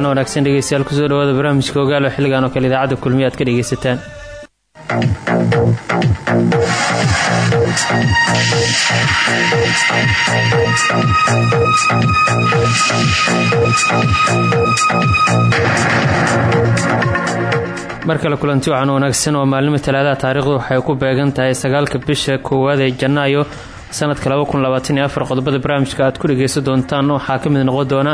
Wacno wanaagsan dhegeystayaal ku soo dhawaada barnaamijka ogaalo xilligan oo kale idaacadda kulmiya ka dhegeysataan. Mar kale kulanti wacan wanaagsan oo maalnimo talaadaha taariikhdu waxay ku beegan tahay sagaalka bisha koowaad ee janaayo sanadka qodobada barnaamijka aad ku dhegeysan doontaan. Waxaa ka mid noqon doona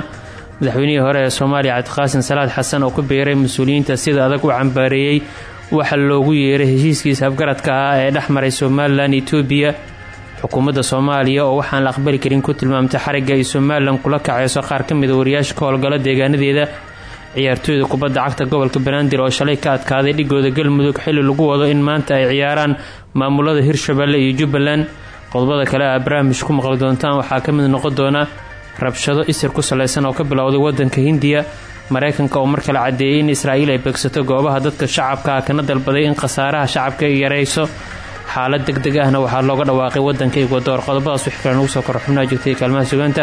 madaxweynihii hore ee soomaaliya cabdiqaasin salaad xasan oo ku biiray mas'uuliyiinta sida adag u cambaareeyey waxa loogu yeeray heshiiskiisa afgaradka ah ee dhex maray somalilan etoobiya xukuumadda soomaaliya oo waxaan la aqbali karin ku tilmaamtay xarigga ay somalilan kula kaceyso qaar ka mida wariyaasha ka howlgala deegaanadeeda. Ciyaartooyda kubadda cagta gobolka banaadir oo shalay ka adkaaday dhigooda galmudug xilli lagu wado in maanta ay ciyaaraan maamulada hirshabelle iyo jubbaland. Qodobada kale a barnaamij ku maqli doontaan waxaa ka mid noqon doona rabshado isir ku salaysan oo ka bilowday wadanka hindiya. Mareykanka oo mar kale caddeeyay in israa'iil ay beegsato goobaha dadka shacabka kana dalbaday in khasaaraha shacabka ay yarayso xaalad deg deg ahna waxaa looga dhawaaqay wadanka igwadoor qodobadaas wixii kale nagu soo koro xubnaha joogtay kaalmaha sugaanta.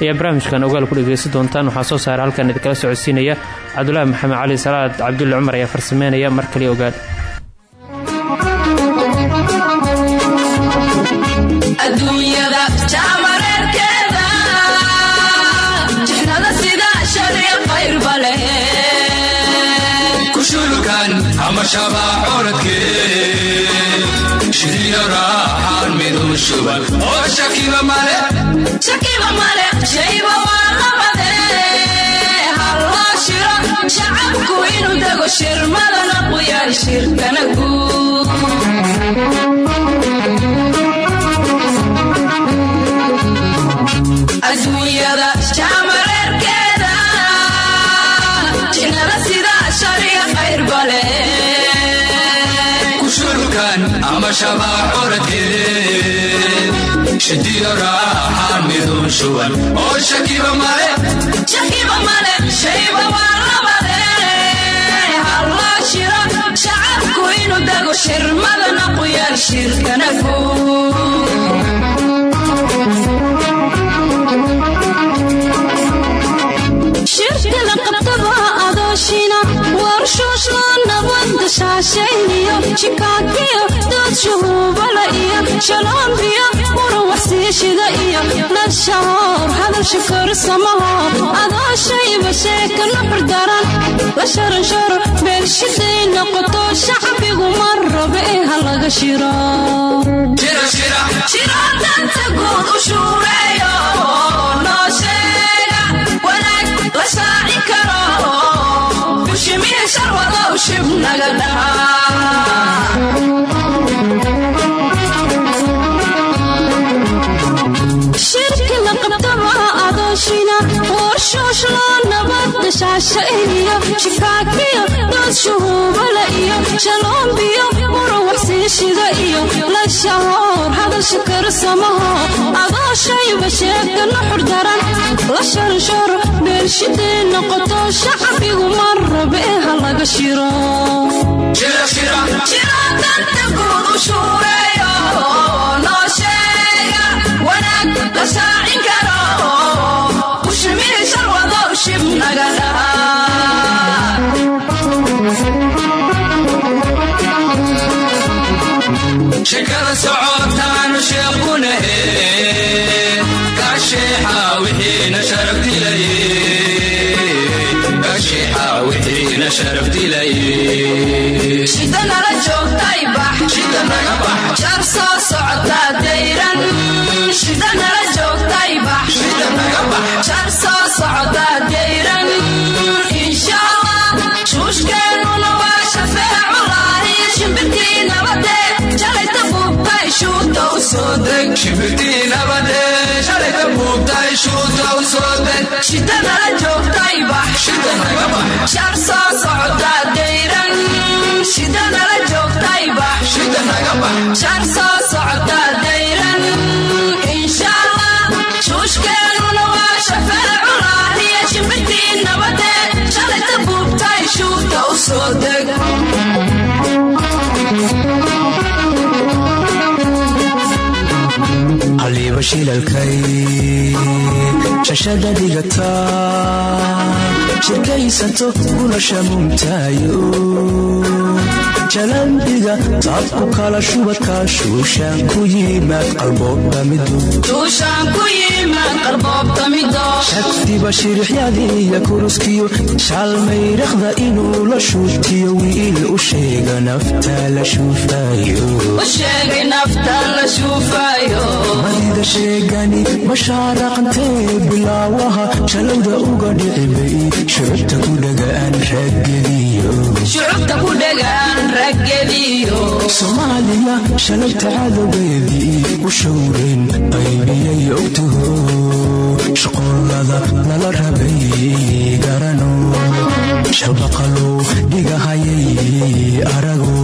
Ayaa barnaamijkan ogaal ku dhegeysan doontaan waxaa soo saara halkan idinkala socodsiinaya. Cabdulaahi maxamed cali salaad cabdulle cumar ayaa farsameynaya mar kaliya ogaal mashaba coradkee shiriyo raaxaan midun shuban oo shakiba male shayba waa labade halloo shiro shacabku inuu dego shirmadana quyaal shirkana guud ama shabaa coradkeed shidiyo raaxaan midun shuban oo shakiba male shayba waa labade halloo shiro shacabku inuu dego shirmadana quyaal shirkana shirkala qabtaba adooshina warshuushla nabadda shaashayniyo shikaakiyo dood shuhuubala iyo shaloombiyo qura waxsiishida iyo lashahoor hadalsha korsamaho adooshayba sheekana xurdaran la sharansharo beelshiday noqoto shacbigu mar rabe ee ha laga shiro shirki la qabtaba adooshina warshuushlo nabadda shaashayniyo shikaakiyo dood shuhuubala iyo shaloombiyo qura waxsiishida iyo lashahoor hadalsha karsamaho adooshayba sheekana xurdaran la sharansharo beelshiday noqoto shacbigu mar rabe ee ha laga shiro. Danta guud u shuureeyo shida nala joogtay bax jar soo socda dayran shida nala joogtay bax jar soo socda dayran insha allah shuushkeenuna waa shafeecu laahi shimbirtii nabadeed jalay tafuubtay shuuta u soo deg shimbirtii nabadee jalay tafuubtay shuuta u soo shar soo socota dayran insha allah shuushkeenuna waa shafeeculahiya shimbirtii nabade shalayta buubtay shuuta u soo deg haliiba shilalkay shashada dhigata shirkaysato kuna shamuumtaayo jalambiga taabku kala shubadka shuushaan ku yimaad qalboobba shagtiba shirixyadiiya kuruskiyo. Shaalmayrakhda inuu la shuutiyo wiil u sheega nafta la shuufayo u sheegay nafta la shuufayo madida sheegani mashaaraqantee bilaawaha. Shalowda uga dhicibay shucubta ku dhagaan raggediyo soomaaliya shalabta cadowgeedii u showreen qaybiyay ogtaho shaqoolada lala rabay garano shabaqalow dhigahayay arago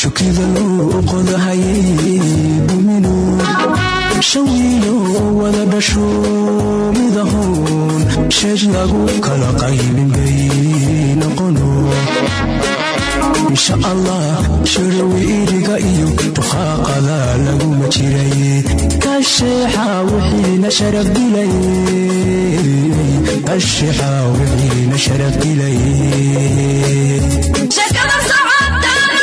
shukidaluu qodahayay dumino shawiilo wada dhasho midahoon sheej lagu kala qaybin bay noqono insha allah shirawi iriga iyo duqaaqada laguma jiray kasheexa wixiina sharaf dilay kasheexa wixiina sharaf dilay. Shakada socotaanu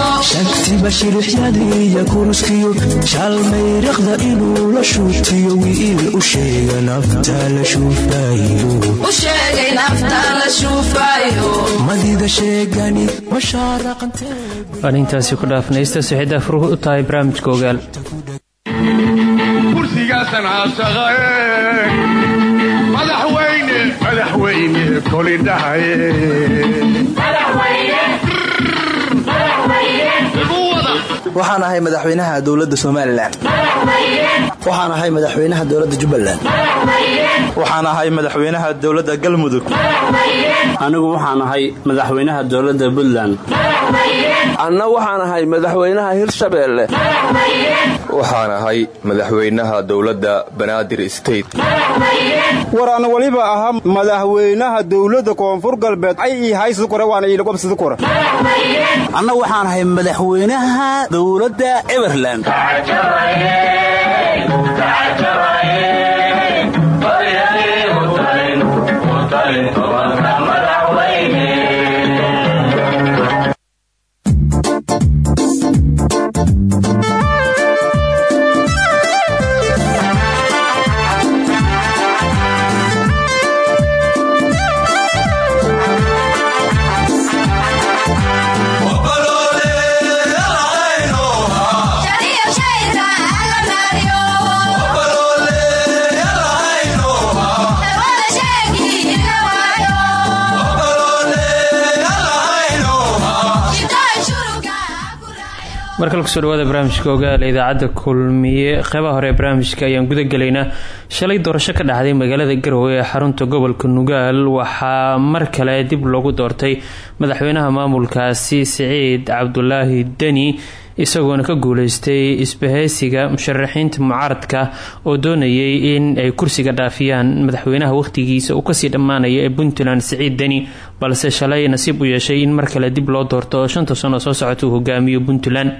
shagtiba shirixyadiiya kuruskiyo shaalmayrakhda inuu la shuutiyo wiil u sheega nafta la shuufayo u sheegay nafta la shuufayo madida sheegani mashaaraqantee waan intaasi ku dhaafnaysta sixidda furuhu u tahay barnaamijka ogaal madaxweyne madaxweyne kolidhahaye waxaan ahay madaxweynaha dowladda somalilan waxaan ahay madaxweynaha dowladda jubbaland. Waxaan ahay madaxweynaha dowladda galmudug. Anigu waxaan ahay madaxweynaha dowladda puntland anna waxaan ahay madaxweynaha hirshabeelle waxaan ahay madaxweynaha dowladda banaadir state war an waliba ahaa madaxweynaha dowladda koonfur galbeed ay ii haysukore waana iilagobsidukore anna waxaan ahay madaxweynaha dowladda everland ku soo dhawaada barnaamijka ogaal idaacadda kulmiye. Qeybaha hore ee barnaamijka ayaan guda gelaynaa shalay doorasho ka dhacday magaalada garowe ee xarunta gobolka nugaal. Waxaa mar kale dib loogu doortay madaxweynaha maamulkaasi siciid cabdulaahi deni isagoona ka guuleystay isbahaysiga musharaxiinta mucaaradka oo doonayay in ay kursiga dhaafiyaan. Madaxweynaha wakhtigiisa uu ka sii dhammaanaya ee puntland siciid deni balse shalay nasiib u yeeshay in mar kale dib loo doorto oo shanta sano soo socota uu hogaamiyo puntland.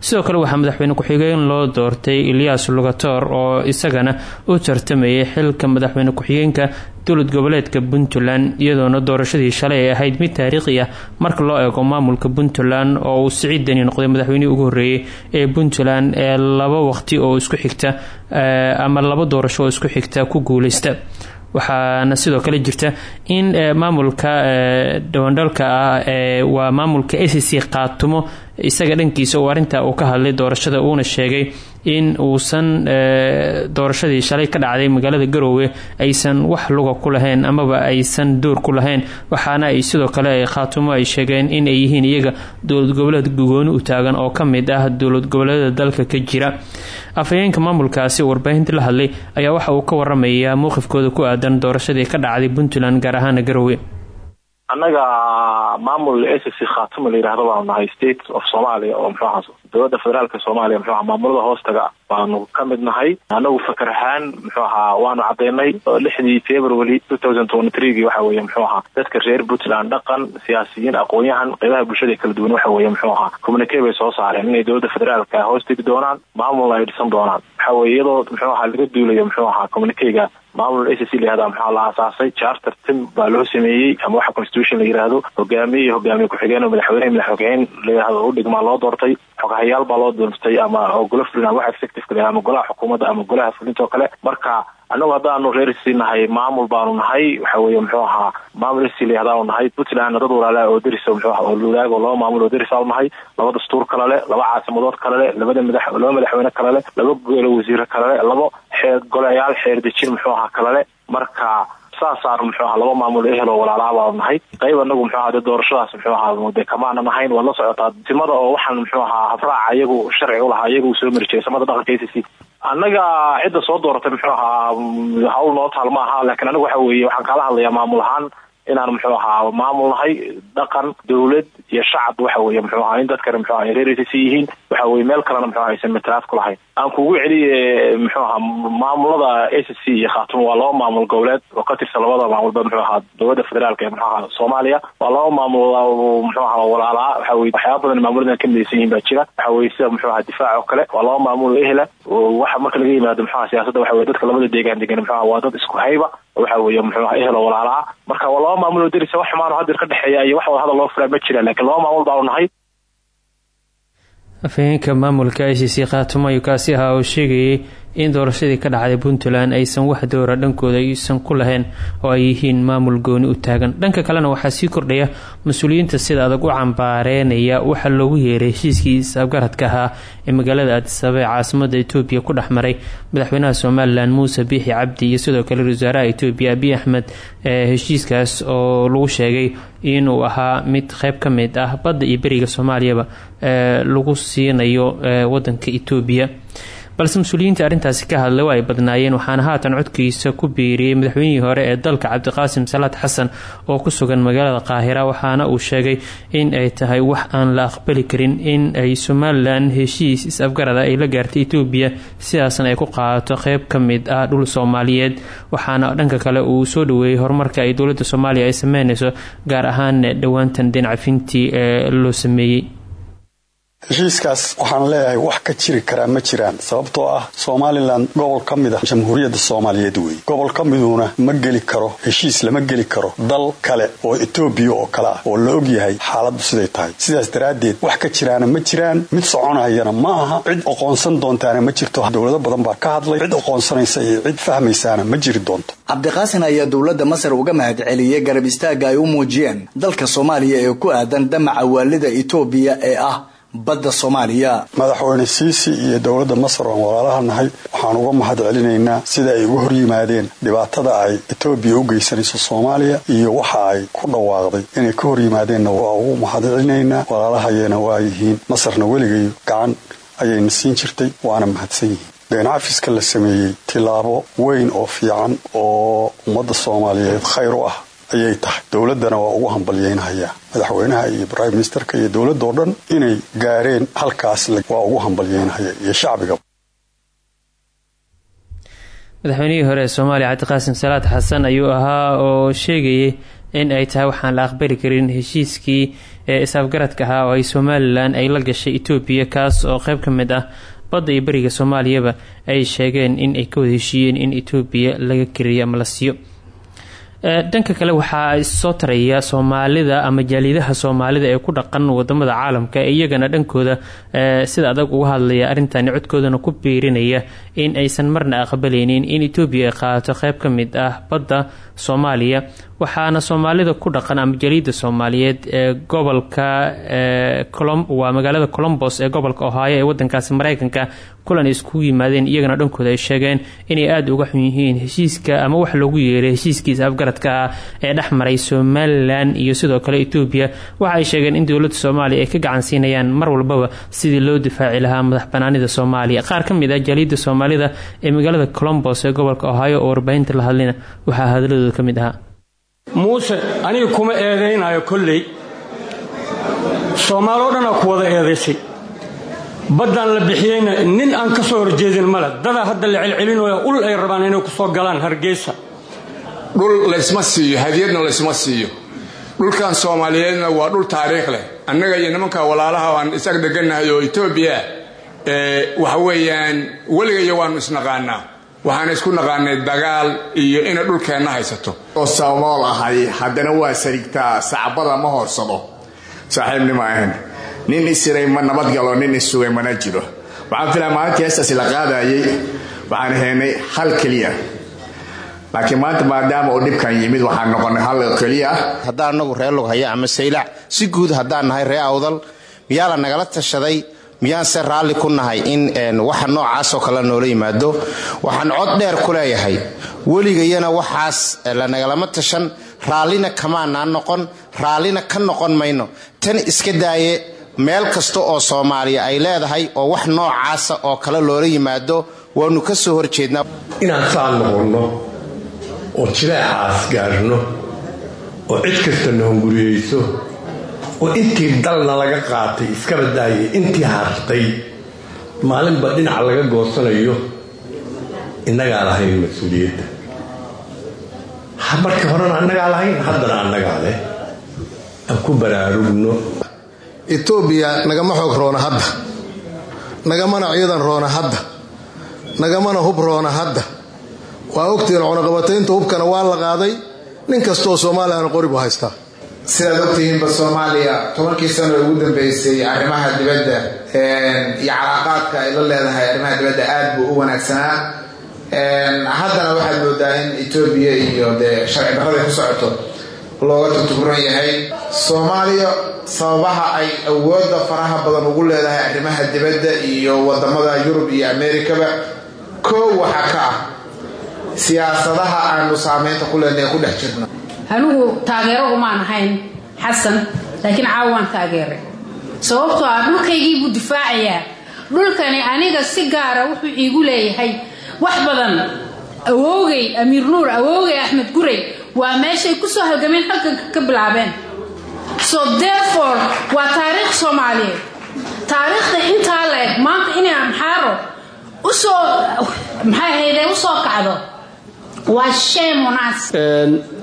Sidoo kale waxaa madaxweyne ku-xigeen loo doortay ilyas lugator oo isagana u tartamayay xilka madaxweyne ku-xigeenka dowlad goboleedka puntland iyadoona doorashadii shalay ay ahayd mid taariikhi ah. Marka loo eego maamulka puntland oo uu siciid deni noqday madaxweynihii ugu horreeyey ee puntland ee laba waqti oo isku xigta ama laba doorasho oo isku xigta ku guuleysta waxaana sidoo kale jirta in maamulka dhawandhalka ah waa maamulka a qaatumo. Isaga dhankiisa uu arrinta uu ka hadlay doorashada uuna sheegay in uusan doorashadii shalay ka dhacday magaalada garoowe aysan wax luga ku lahayn amaba aysan door ku lahayn. Waxaana ay sidoo kale khaatumo ay sheegeen in ay yihiin iyaga dowlad goboleed gogooni u taagan oo ka mid ah dowlad goboleeda dalka ka jira. Afhayeenka maamulkaasi warbaahinta la hadlay ayaa waxa uu ka waramayaa mowqifkooda ku aadan doorashadii ka dhacday puntland gaar ahaana garoowe annaga maamul s c khaatuma la yidhahdo baanu nahay state of somalia oo muxuu ahaa dowladda federaalka soomaaliya muxuu aha maamulada hoostaga. Baanu ka mid nahay annagu fakar ahaan muxuu ahaa waanu cadaynay lixdii february two thousand twenty threegi waxa weeye muxuu ahaa. Dadka reer puntland dhaqan siyaasiyiin aqoon-yahan qeybaha bulshada kala duwan waxa weeye muxuu ahaa. Communique bay soo saareen inay dowladda federaalka hoos tegi doonaan maamulna ay dhisan doonaan. Waxa weye iyadoo muxuu ahaa laga duulayo muxuu ahaa communiquega maamul a c c layihahda maxaa la aasaasay? Charter tim baa loo sameeyey ama waxa constitution la yidhaahdo hogaamiye iyo hogaamiye ku-xigeen oo madaxweyne madaxxogeen layihahdo u dhigmaa loo doortay xogahayaal baa loo doortay ama golo fulin ama waxa executive ama golaha xukuumadda ama golaha fulinta oo kale. Marka annagu haddaanu reer c nahay maamul baanu nahay waxa weeye muxuu ahaa maamul c layihahdaanu nahay puntlandna dad walaala oo derisa muxuu aha oo lulaag oo laba maamul oo derisaanu nahay laba dastuur kale le laba caasimadood kale le labada madax laba madaxweyne kale le laba golo wasiire kale le laba xeer golayaal xeer dejin muxuu ahaa kale le marka saasaanu muxuu aha laba maamul ehel oo walaalaa baanu nahay. Qayb anagu muxuu aha de doorashadaas muxuu ahaa de kamaana nahayn waad la socotaa. Simada oo waxaan muxuu ahaa habraaca iyagu sharciga ulahaa iyagu soo mari samada dhaqanka a c c annaga cidda soo dooratay muxuu ahaa hawl noo taal ma aha laakiin anigu waxa weeye waxaan kaala hadlayaa maamul ahaan inaan muxuu ahaa maamul nahay dhaqan dowlad iyo shacab waxa weeye muxuu ahaa in dadkani muxuu aha reer si yihiin waxa weye meel kalena muxuu aha aysan matalaad ku lahayn aan kugu celiye muxuu ahaa maamulada a c iyo khaatumo waa laba maamul goboleed oo ka tirsan labada maamulba muxuu ahaa dowladda federaalka ee muxuu ahaa soomaaliya waa laba maamul muxuu ahaa walaalaa waxa weye waxyaaba badan maamuladan ka midaysan yihiin baa jira waxa weye sida muxuu ahaa difaac oo kale waa laba maamul oo ehela waxa marka laga yimaado muxuu aha siyaasadda waxa weye dadka labada deegaan degan muxuu aha waa dad isku hayba waxa weeye muxuu aha ehel oo walaalaa marka waa maamul oo derisa wax xumaan oo hadir ka dhexeeya iyo wax wada hadal loo furaa ma jira laakiin laba maamul baanu nahay. Afhayeenka maamulka i c c khaatumo ayuu kaasi ahaa oo sheegayay in doorashadii ka dhacday puntland aysan wax dowra dhankooda aysan ku lahayn oo ay yihiin maamul gooni u taagan. Dhanka kalena waxaa sii kordhaya mas'uuliyiinta sida adag u cambaareynaya waxaa loogu yeeray heshiiskii is-afgaradka ahaa ee magaalada aadisababa ee caasimada etoobiya ku dhex maray madaxweynaha somalilan muuse biixi cabdi iyo sidoo kale wasaaraha etoobiya abiy axmed heshiiskaas oo lagu sheegay inuu ahaa mid qeyb ka mid ah badda iyo beriga soomaaliyaba lagu siinayo wadanka etoobiya balse mas'uuliyiinta arrintaasi ka hadlay waa ay badnaayeen waxaana haatan codkiisa ku biiriyey madaxweynihii hore ee dalka cabdiqaasim salaad xasan oo ku sugan magaalada qaahira waxaana uu sheegay in ay tahay wax aan la aqbali karin in ay somalilan heshiis is-afgarada ay la gaartay etoobiya sidaasna ay ku qaadato qeyb ka mid ah dhul soomaaliyeed. Waxaana dhanka kale uu soo dhaweeyey horumarka ay dowladda soomaaliya ay sameyneyso gaar ahaan dhowaantan dhinacafintii ee loo sameeyey heshiiskaas waxaan leeyahay wax ka jiri karaa ma jiraan sababtoo ah somalilan gobol ka mid ah jamhuuriyadda soomaaliyeed weeye gobol ka miduna ma geli karo heshiis lama geli karo dal kale oo etoobiya oo kale ah oo la og yahay xaaladdu siday tahay. Sidaas daraaddeed wax ka jiraana ma jiraan mid soconayana ma aha cid oqoonsan doontaana ma jirto dowlado badan baa ka hadlay cid oqoonsanaysa iyo cid fahmaysaana ma jiri doonto. Cabdiqaasin ayaa dowladda masar uga mahad celiyey garab istaagga ay u muujiyeen dalka soomaaliya ee ku aadan damaca waalida etoobiya ee ah badda soomaaliya. Madaxweyne siisi iyo dowladda masar oon walaalaha nahay waxaan uga mahad celinaynaa sida ay uga hor yimaadeen dhibaatada ay etoobiya u geysanayso soomaaliya iyo waxa ay ku dhawaaqday. Inay ka hor yimaadeenna waa ugu mahad celinaynaa walaalahayena waa yihiin masarna weligay gacan ayayna siin jirtay waana mahadsan yihiin. Been cafiska la sameeyey tilaabo weyn oo fiican oo ummadda soomaaliyeed khayr u ah ayay tahay. Dowladdana waa ugu hambalyeynhayaa madaxweynaha iyo prime ministerka iyo dowladoo dhan inay gaareen halkaas waa ugu hambalyeynhaya iyo shacbiga. Madaxweynihii hore ee soomaaliya cabdiqaasim salaad xasan ayuu ahaa oo sheegayay in ay tahay waxaan la aqbali karin heshiiskii ee is-afgaradka ahaa oo ay somalilan ay la gashay etoobiya kaas oo qeyb ka mid ah badda iyo beriga soomaaliyaba ay sheegeen in ay ka wada heshiiyeen in etoobiya laga kariyo ama la siiyo dhanka kale waxaa soo taraya soomaalida ama jaalidaha soomaalida ee ku dhaqan waddamada caalamka iyagana dhankooda sida adag uga hadlaya arrintani codkoodana ku biirinaya in aysan marna aqbalaynin in etoobiya ay qaadato qeyb ka mid ah badda soomaaliya waxaana soomaalida ku dhaqan ama jaliida soomaaliyeed ee gobolka waa magaalada colombos ee gobolka ohaayo ee wadankaasi mareykanka kulan iskugu yimaadeen iyagana dhankooda ay sheegeen inay aada uga xun yihiin heshiiska ama wax loogu yeeray heshiiskiisa afgaradka ah ee dhex maray somalilan iyo sidoo kale etoobiya waxa sheegeen in dowladda soomaaliya ay ka gacan siinayaan mar walbaba sidii loo difaaci lahaa madax banaanida soomaaliya. Qaar ka mid ah jaliida soomaalida ee magaalada colombos ee gobolka ohaayo oo warbaahinta la hadlina waxaa hadladooda ka mid ahaa muuse aniga kuma eedaynayo kolley. Soomaaloo dhanaa ku wada eedaysay baddaan la bixiyeyna nin aan ka soo horjeedin male dadaa hadda la celcelinooya ul ay rabaan inay ku soo galaan hargeysa. Dhul laysma siiyo hadiyadna laysma siiyo. Dhulkan soomaaliyeedna waa dhul taariikh leh. Annaga iyo nimanka walaalaha aan isag degannahay oo waxa weeyaan weligayo waannu isnaqaanaa waxaan isku naqaanay dagaal iyo inay dhulkeenna haysato. Oo soomaal ahay haddana waa sarigtaa sacbada ma hoorsado saaxiibnimo ahan. Nin isiray ma nabadgalo nin isugay mana jiro. Waxaan filaa maalintii heestaasi la qaadayay waxaan haynay hal keliya. Laakiin maanta maadaama uu dhibkan yimid waxaan noqonay hal keliya. Haddaan anagu reer lughaya ama saylac si guud haddaan nahay ree awdal miyaa la nagala tashaday miyaanse raalli ku nahay in waxa noocaasoo kale noola yimaado? Waxaan cod dheer ku leeyahay weligayana waxaas lanagalama tashan raallina kamaanaan noqon raallina ka noqon mayno. Tan iska daaye meel kasta oo soomaaliya ay leedahay oo wax noocaasa oo kale loola yimaado waannu ka soo horjeednaa inaan saa noqonno oo jilaaxaas gaarno oo cid kasta nohonguriyeyso oo intii dalna laga qaatay iskaba daayay intii hartay maalinba dhinac laga goosanayo innagaa lahayn mas'uuliyadda. Markii horena annagaa lahayn haddana annagaa leh. Aan ku baraarugno. Etoobiya nagama xoog roona hadda. Nagamana ciidan roona hadda. Nagamana hub roona hadda. Waa ogtihiin cunaqabataynta hubkana waa la qaaday. Nin kastooo soomaaliya qori buu haystaa sidaad ogtihiinba soomaaliya tobankii sano ugu dambeysay arrimaha dibadda iyo calaaqaadka ay la leedahay arrimaha dibadda aad buu u wanaagsanaa. Haddana waxaad moodaa in etoobiya iyo dee sharci darrada ku socoto looga turtuburan yahay. Soomaaliya sababaha ay awoodda faraha badan ugu leedahay arrimaha dibadda iyo waddamada yurub iyo amerikaba koow waxaa ka ah siyaasadaha aanu saameynta ku leenahay ku dhex jirno anigu taageero umaan ahayn xasan laakiin caawa waan taageeray. Sababtoo ah dhulkaygii buu difaacayaa. Dhulkani aniga si gaara wuxuu iigu leeyahay. Wax badan awoogay amiir nuur awoogay axmed guray waa meeshay ku soo halgameen halkan ka bilaabeen. So therefore waa taariikh soomaaliyeed. Taariikhda intaa la eg maanta inay amxaaro u soo maxay ahaydee u soo kacdo waa shay munaasib.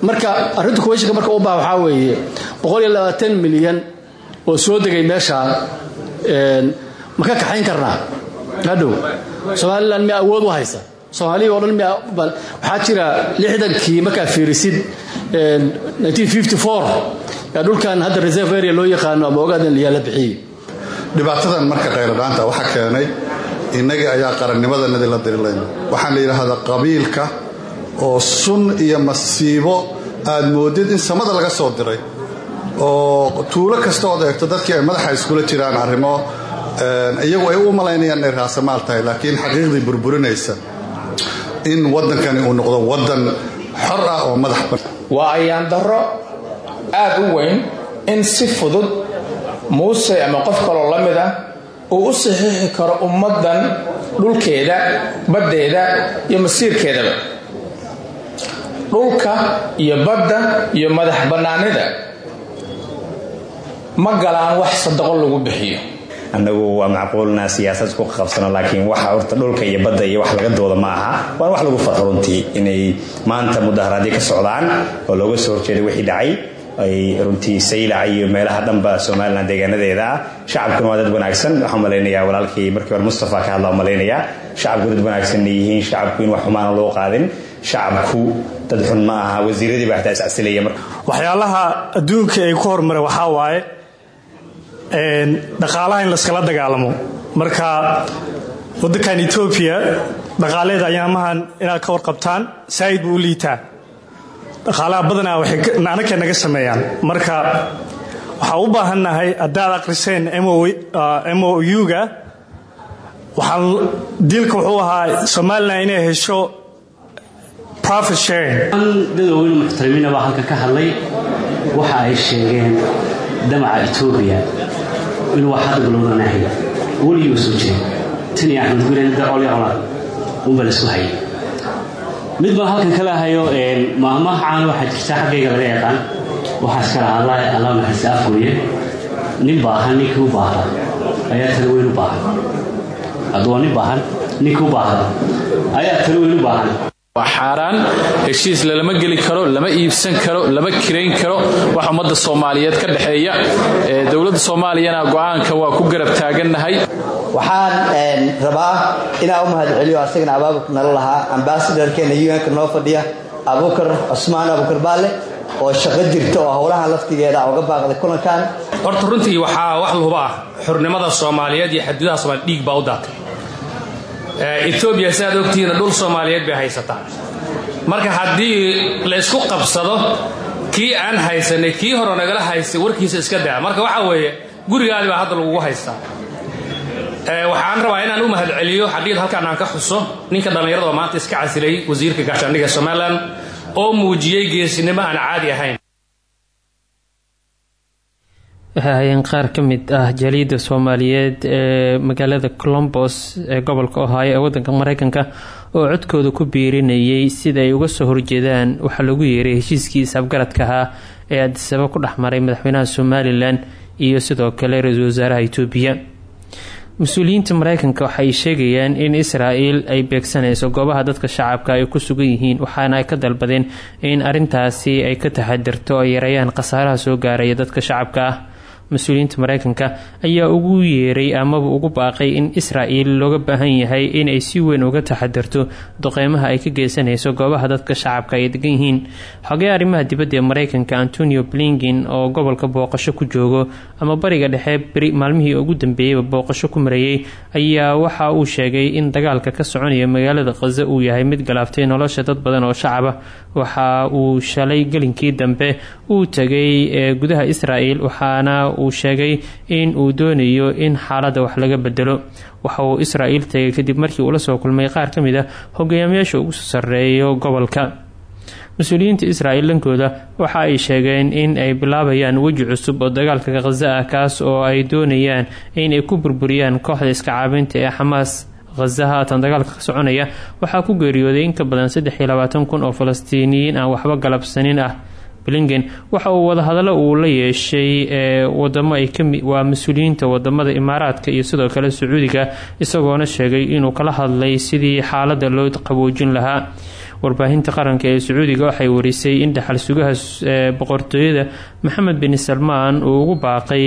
Marka arrinta kuweyshinka marka u baa waxaa weeye milyan oo soo degay meeshaa ma ka kaxayn karnaa? Hadhow somalilan miya awood u haysa. Soomaaliya oo dhan miya waxaa jira lixdankii markaa fiirisid yaa dhulkan hadda reserve area loo yaqaano ama ogaadan yaa la bixiyey. Dhibaatadan marka khayradhaanta waxaa keenay innagii ayaa qarannimadanadii la dirilayna. Waxaan la yidhaahdaa qabiilka oo sun iyo masiibo aad moodid in samada laga soo diray. Oo tuulo kasta ood eegto dadkii ay madaxa iskula jiraan arrimo iyagu ay u malaynayaan inay raasamaal tahay laakiin xaqiiqdii burburinaysa in waddankani uu noqdo waddan xor ah oo madax waa ayaan darro aad u weyn in si fudud muuse ama qof kaloo la mid ah uu u saxiixi karo ummaddan dhulkeeda baddeeda iyo masiirkeedaba dhulka iyo badda iyo madax bannaanida. Ma galaan wax sadaqo lagu bixiyo. Annagu waa macquulna siyaasad ku qabsano laakiin waxa horta dhulka iyo badda iyo wax laga dooda ma aha. Waan wax lagu farxo runtii. Inay maanta mudaharaadyo ka socdaan oo looga soo horjeeday wixii dhacay ay runtii saylac iyo meelaha dhanba somalilan deegaanadeeda. Ah shacabkuna waa dad wanaagsan. Waxaan malaynayaa walaalkii markii hore mustafa ka hadla malaynayaa. Shacabku dad wanaagsanna yihiin. Shacabku in wax xumaana loo qaadin. Shacabku dad xun ma aha wasiiradii baa xitaa iscasilaya marka. Waxyaalaha adduunka ay ku horumara waxaa waaye dhaqaalaha in layskala dagaalamo. Marka waddankan etoobiya dhaqaaleeda ayaamahan inaad ka warqabtaan saa'id buu liitaa. Dhaqaalaha badanaa waxay anaka naga sameeyaan. Marka waxaa u baahannahay haddaad aqriseen m o u-ga waxaan diilka wuxuu ahaa somalilan inay hesho dadweyne muxtarimiina baa halkan ka hadlay. Waxa ay sheegeen damaca etoobiya inuu wax hadda bilowdanahay weligii soo jiray. Tan iyo axmed gulen dacolya colaad unba la isku hayay. Mid baan halkan kala hayo maahmaah caan waxaa jirta xaggayga laga yaqaan. Waxaas kala hadla allah naxariista afgooye nin baahan ninkii u baahda ayaa tala weyn u baahan. Hadduu waa baahan ninkii u baahda ayaa tala weyn u baahan waa xaaraan heshiis lalama geli karo lama iibsan karo lama kirayn karo. Wax ummadda soomaaliyeed ka dhexeeya dowladda soomaaliyana go'aanka waa ku garab taagannahay. Waxaan rabaa inaan u mahad celiyo asagana abaabulka nala lahaa ambasadorkeena un-ka noo fadhiya abukar cusmaan abukar baalle oo shaqo jirta oo howlahan laftigeeda uga baaqday kulankan. Horta runtii waxaa wax lahuba ah. Xurnimada soomaaliyeed iyo xaduudaha soomaliya dhiig baa u daatay etoobiya sidaad ogtihiina dhul soomaaliyeed bay haysataa marka haddii la ysku qabsado kii aan haysanay kii hore nagala haystay warkiisa iska daa marka waxaa weeye gurigaadi baa hadda lagugu haystaa. Waxaan rabaa inaan u mahad celiyo xaqiiqda halkaan aan ka xuso ninka dhallinyarada maanta iska casilay wasiirka gaashaandhigga somalilan oo muujiyey geesinimo aan caadi ahayn waxay hayeen qaar ka mid ah jaaliyadda soomaaliyeed ee magaalada colombos ee gobolka ohaayo ee wadanka mareykanka oo codkooda ku biirinayay sida ay uga soo horjeedaan. Waxaa lagu yeeray heshiiskii isafgaradka ahaa ee adisaba ku dhexmaray madaxweynaha somalilan iyo sidoo kale ra'iisul wasaaraha itoobiya. Mas'uuliyiinta mareykanka waxay sheegayaan in israel ay beegsanayso goobaha dadka shacabka ay ku sugan yihiin waxaana ay ka dalbadeen in arintaasi ay ka taxadirto ay yareeyaan khasaaraha soo gaaraya dadka shacabka ah mas'uuliyiinta mareykanka ayaa ugu yeeray amaba ugu baaqay in israel looga baahan yahay inay si weyn uga taxadirto duqeymaha ay ka geysanayso goobaha dadka shacabka ay degan yihiin. Xogee arrimaha dibadda ee mareykanka antonio blinkin oo gobolka booqasho ku joogo ama bariga dhexe beri maalmihii ugu dambeeyeyba booqasho ku marayay ayaa waxa uu sheegay in dagaalka ka soconaya magaalada khaza uu yahay mid galaaftay nolosha dad badan oo shacaba. Waxa uu shalay gelinkii dambe uu tegay gudaha israel uu sheegay in uu doonayo in xaaladda wax laga bedelo. Waxa uu israel tegay kadib markii uu la soo kulmay qaar ka mid a hogaamiyaasha ugu soo sarreeyo gobolka. Mas'uuliyiinta israel dhankooda waxa ay sheegeen in ay bilaabayaan weji cusub oo dagaalka khaza ah kaas oo ay doonayaan in ay ku burburiyaan kooxda iska caabinta ee xamaas khaza haatan dagaalka ka soconaya waxaa ku geeriyooday in ka badan saddex iyo labaatan kun oo falastiiniyiin aan waxba galabsanin ah blinken waxa uu wadahadallo uu la yeeshay ee wadamo ay waa mas'uuliyiinta waddamada imaaraadka iyo sidoo kale sacuudiga isagoona sheegay inuu kala hadlay sidii xaaladda loo qaboojin lahaa warbaahinta qaranka ee sacuudiga waxay warisay in dhaxal sugaha boqortooyada maxamed bin salmaan uu ugu baaqay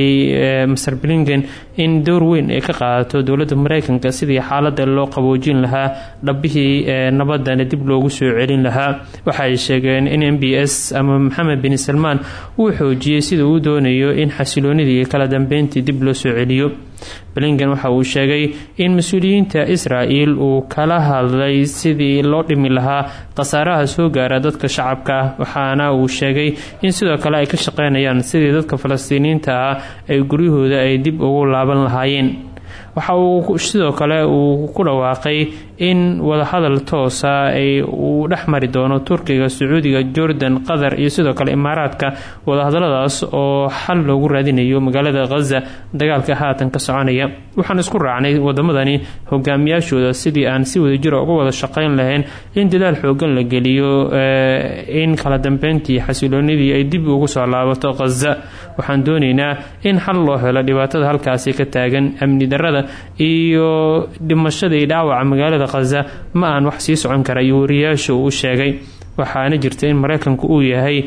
maser blinken in door weyn ay ka qaadato dowladda mareykanka sidii xaaladda loo qaboojin lahaa dhabihii nabadana dib loogu soo celin lahaa. Waxaay sheegeen in m b s ama maxamed bin salmaan uu xoojiyey sida uu doonayo in xasiloonidii kala dambeyntii dib loo soo celiyo blinken waxa uu sheegay in mas'uuliyiinta israel uu kala hadlay sidii loo dhimi lahaa khasaaraha soo gaara dadka shacabka waxaana uu sheegay in sidoo kale ay ka shaqeynayaan sidii dadka falastiiniyiinta ah ay guryahooda ay dib ugu laaban lahaayeen. Waxa uu sidoo kale uu ku dhawaaqay in wadahadal toosa ay uu dhex mari doono turkiga sacuudiga jordan qatar iyo sidoo kale imaaraadka. Wadahadaladaas oo xal loogu raadinayo magaalada khaza dagaalka haatan ka soconaya. Waxaan isku raacnay wadamadani hogaamiyaashooda sidii aan si wadajira uga wada shaqeyn lahayn in dadaal xoogan la geliyo in kala dambeyntii xasiloonidii ay dib ugu soo laabato khaza waxaan doonaynaa in xal loo helo dhibaatada halkaasi ka taagan amni darada iyo dhimashada iyo dhaawaca magaalada khaza ma aan wax sii socon kara iyo wariyaasha uu sheegay. Waxaana jirta in mareykanku uu yahay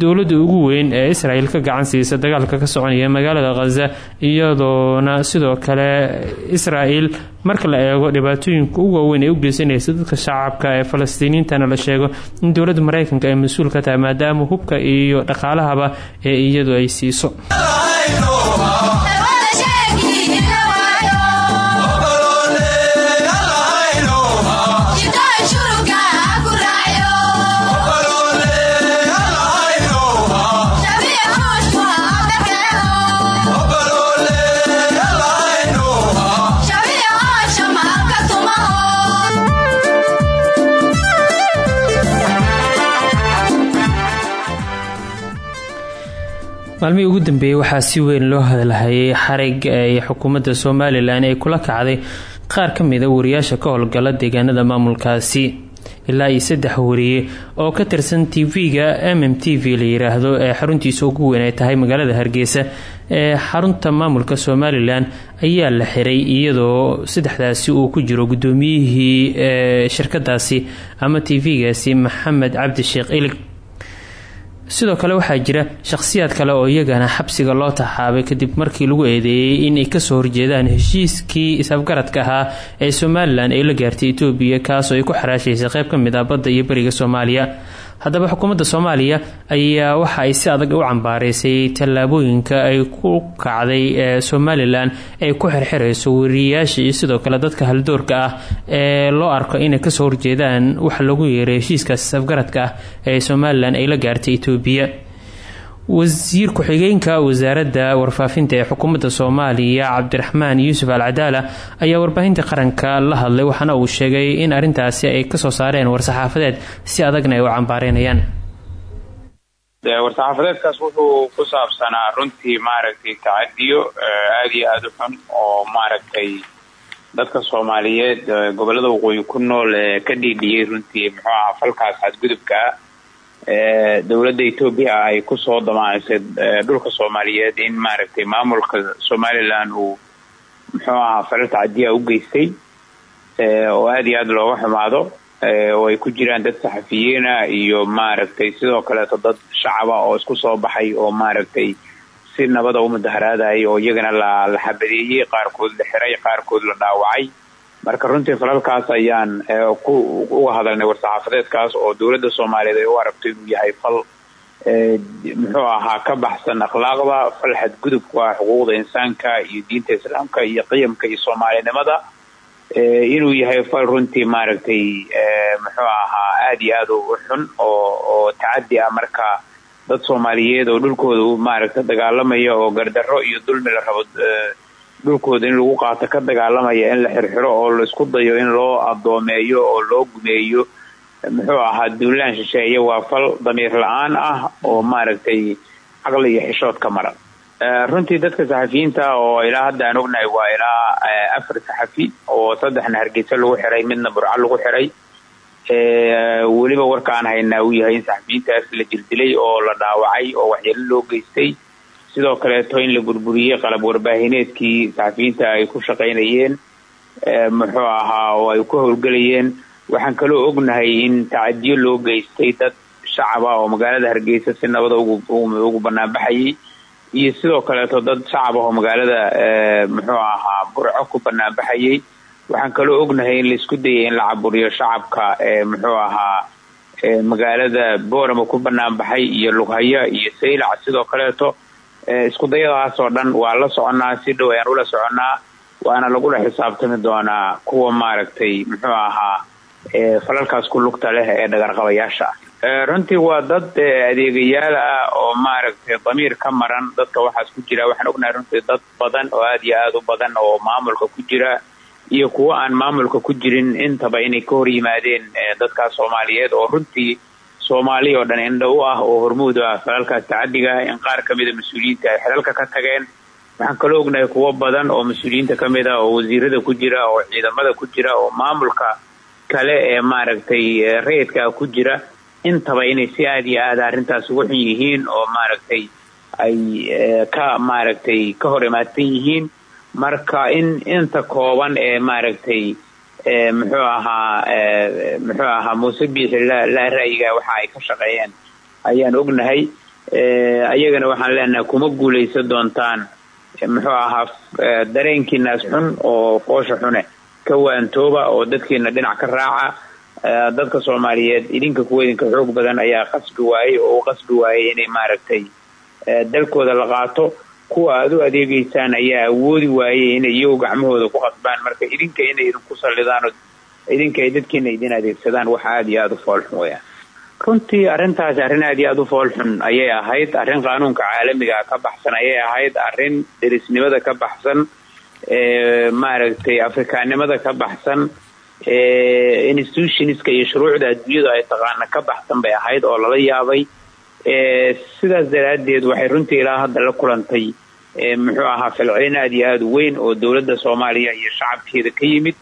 dowladda ugu weyn ee israel ka gacan siisa dagaalka ka soconaya magaalada khaza iyadoona sidoo kale israel marka la eego dhibaatooyinka ugu waaweyn ee u geysanaysa dadka shacabka ee falastiiniintana la sheego in dowladda mareykanka ay mas'uul ka tahay maadaama hubka iyo dhaqaalahaba ee iyadu ay siiso maalmihii ugu dambeeyey waxaa si weyn loo hadalhayay xarig ay xukuumadda somalilan ay kula kacday qaar ka mida wariyaasha ka howlgala deegaanada maamulkaasi. Ilaa saddex wariye oo ka tirsan tv-ga m m la yiraahdo ee xaruntiisa ugu weyn ay tahay magaalada hargeysa ee xarunta maamulka somalilan ayaa la xiray iyadoo saddexdaasi uu ku jiro gudoomiyihii shirkadaasi ama tv-gaasi maxamed cabdi sheekh ilig sidoo kale waxaa jira shakhsiyaad kale oo iyagana xabsiga loo taxaabay kadib markii lagu eedeeyey inay ka soo horjeedaan heshiiskii isafgaradka ahaa ee somalilan ay la gaartay etoobiya kaasoo ay ku xaraashaysay qayb ka mid ah badda iyo beriga soomaaliya haddaba xukuumadda soomaaliya ayaa waxa ay si adag u cambaareysay tallaabooyinka ay ku kacday ee somalilan ay ku xirxirayso wariyayaasha iyo sidoo kale dadka haldoorka ah ee loo arko inay ka soo horjeedaan waxa lagu yeeray heshiiskaas isafgaradka ah ee somalilan ay la gaartay etoobiya wasiir ku-xigeenka wasaaradda warfaafinta ee xukuumadda soomaaliya cabdiraxmaan yuusuf al cadaala ayaa warbaahinta qaranka la hadlay waxaana uu sheegay in arrintaasi ay ka soo saareen war-saxaafadeed si adagna ay u cambaareynayaan. War-saxaafadeedkaas wuxuu ku saabsanaa runtii maaragtay tacadiyo aada iyo aada oo maaragtay dadka soomaaliyeed gobollada waqooyi ku nool ka dhiidhiyey runtii muxuu ahaa falkaas xadgudubka ah dowladda etoobiya ay ku soo damaanisay dhulka soomaaliyeed in maaragtay maamulka somalilan uu muxuu ahaa falal tacadiya u geystay oo aada iyo aada looga xumaado oo ay ku jiraan dad saxafiyiina iyo maaragtay sidoo kaleeto dad shacaba oo isku soo baxay oo maaragtay si nabada u mudaharaadayay oo iyagana la la xabadeeyey qaarkood la xiray qaarkood la dhaawacay marka runtii falalkaas ayaan uga hadalnay war-saxaafadeedkaas oo dowladda soomaaliyeed ay u aragto inuu yahay fal muxuu ahaa ka baxsan akhlaaqda fal xadgudubka ah xuquuqda insaanka iyo diinta islaamka iyo qiyamka iyo soomaalinimada inuu yahay fal runtii maaragtay muxuu ahaa aada iyo aada u xun oo oo tacadi ah marka dad soomaaliyeed oo dhulkooda maaragta dagaalamaya oo gardarro iyo dulmi la rabo dhulkooda in lagu qaato ka dagaalamaya in la xirxiro oo la isku dayo in loo adoomeeyo oo loo gumeeyo muxuu ahaa duulaan shisheeye waa fal damiir la'aan ah oo maaragtay caqli iyo xishood ka maran runtii dadka saxafiyiinta oo ilaa hadda aan ognahay waa ilaa afar saxafi oo saddexna hargeysa lagu xiray midna burco lagu xiray. Weliba warka aan haynaa uu yahay in saxafiyiintaas la jirdilay oo la dhaawacay oo waxyeelo loo geystay sidoo kaleeto in la burburiyey qalab warbaahineedkii saxafiyiinta ay ku shaqaynayeen muxuu ahaa oo ay ku howlgelayeen waxaan kaloo ognahay in tacadiyo loo geystay dad shacaba oo magaalada hargeysa si nabada ugu banaanbaxayay iyo sidoo kaleeto dad shacab oo magaalada muxuu ahaa burco ku banaanbaxayay waxaan kaloo ognahay in la isku dayay in la caburiyo shacabka muxuu ahaa magaalada boorama ku banaanbaxay iyo lughaya iyo saylac sidoo kaleeto isku dayadaas oo dhan waa la soconaa si dhow ayaan ula soconnaa waana lagula xisaabtami doonaa kuwa maaragtay muxuu ahaa falalkaas ku lugta leh ee dhagarqabayaasha. Ah runtii waa dad adeegayaal ah oo maaragtay damiir ka maran dadka waxaas ku jira. Waxaan ognahay runtii dad badan oo aada iyo aada u badan oo maamulka ku jira iyo kuwa aan maamulka ku jirin intaba inay ka hor yimaadeen dadkaas soomaaliyeed oo runtii soomaali oo dhan indho u ah oo hormuud ah falalkaas tacadiga ah in qaar kamida mas'uuliyiinta ay xelalka ka tageen. Waxaan kaloo ognahay kuwo badan oo mas'uuliyiinta ka mid ah oo wasiirada ku jira oo ciidamada ku jira oo maamulka kale ee maaragtay rayidka ku jira. Intaba inay si aada iyo aada arrintaas ugu xun yihiin oo maaragtay ay ka maaragtay ka hor imaadsan yihiin. Marka in inta kooban ee maaragtay muxuu ahaa muxuu ahaa muuse biixi la ra'yiga waxa ay ka shaqeeyeen. Ayaan ognahay ayagana waxaan leenahay kuma guulaysan doontaan. Muxuu ahaa dareenkiinaas xun oo qoosha xune. Ka waantooba oo dadkiina dhinac ka raaca. Dadka soomaaliyeed idinka kuwa idinka xoog badan ayaa qasbi waayey oo u qasbi waayey inay maaragtay dalkooda la qaato kuwa aad u adeegeysaan ayaa awoodi waayey inay iyagu gacmahooda ku qasbaan marka idinka inay idinku sallidaan oo idinka ay dadkiina idin adeegsadaan wax aada iyo aada u foolxun weyaan runtii arrintaasi arrin aad iyo aada u foolxun ayay ahayd. Arrin qaanuunka caalamiga ka baxsan ayay ahayd. Arrin derisnimada ka baxsan maaragtay afrikaanimada ka baxsan institutionska iyo shuruucda adduunyadu ay taqaana ka baxsan bay ahayd oo lala yaabay sidaas daraaddeed waxay runtii ilaa hadda la kulantay muxuu ahaa falcelin aada iyo aada u weyn oo dowladda soomaaliya iyo shacabkeeda ka yimid